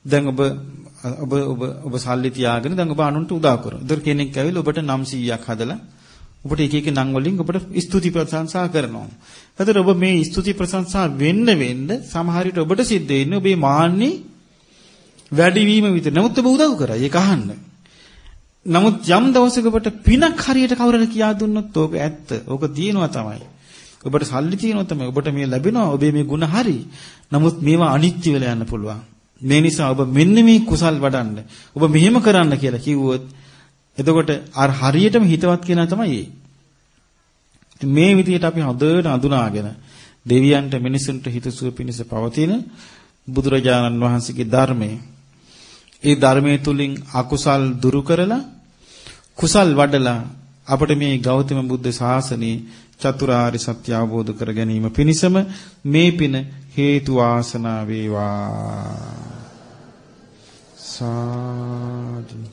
දැන් ඔබ ඔබ ඔබ ඔබ සල්ලි තියාගෙන දැන් ඔබ අනුන්ට උදව් කරනවා. ඒතර කෙනෙක් ඇවිල්ලා ඔබට නම් 100ක් හදලා ඔබට එක එක නම් වලින් ඔබට ස්තුති ප්‍රශංසා කරනවා. ඒතර ඔබ මේ ස්තුති ප්‍රශංසා වෙන්න වෙන්න සමහර විට ඔබට සිද්ධ වෙන්නේ ඔබේ මාන්නේ වැඩි වීම විතර. නමුත් ඔබ උදව් කරා. ඒක අහන්න. නමුත් යම් දවසක ඔබට පිනක් හරියට කවුරුහරි කියා දුන්නොත් ඕක ඇත්ත. ඕක තියෙනවා තමයි. ඔබට සල්ලි තියෙනවා තමයි. ඔබට මේ ලැබෙනවා. ඔබේ මේ ಗುಣ හරි. නමුත් මේවා අනිත්‍ය වෙලා යන්න පුළුවන්. මේ නිසා ඔබ මෙන්න මේ කුසල් වඩන්න. ඔබ මෙහෙම කරන්න කියලා කිව්වොත් එතකොට අර හරියටම හිතවත් කෙනා තමයි ඒ. මේ විදිහට අපි හොඳට අඳුනාගෙන දෙවියන්ට මිනිසුන්ට හිතසුව පිණිස පවතින බුදුරජාණන් වහන්සේගේ ධර්මයේ ඒ ධර්මයේ තුලින් අකුසල් දුරු කරලා කුසල් වඩලා අපට මේ ගෞතම බුද්ධ ශාසනයේ චතුරාර්ය සත්‍ය අවබෝධ කර ගැනීම පිණිසම මේ පින හේතු වාසනා වේවා සාදු.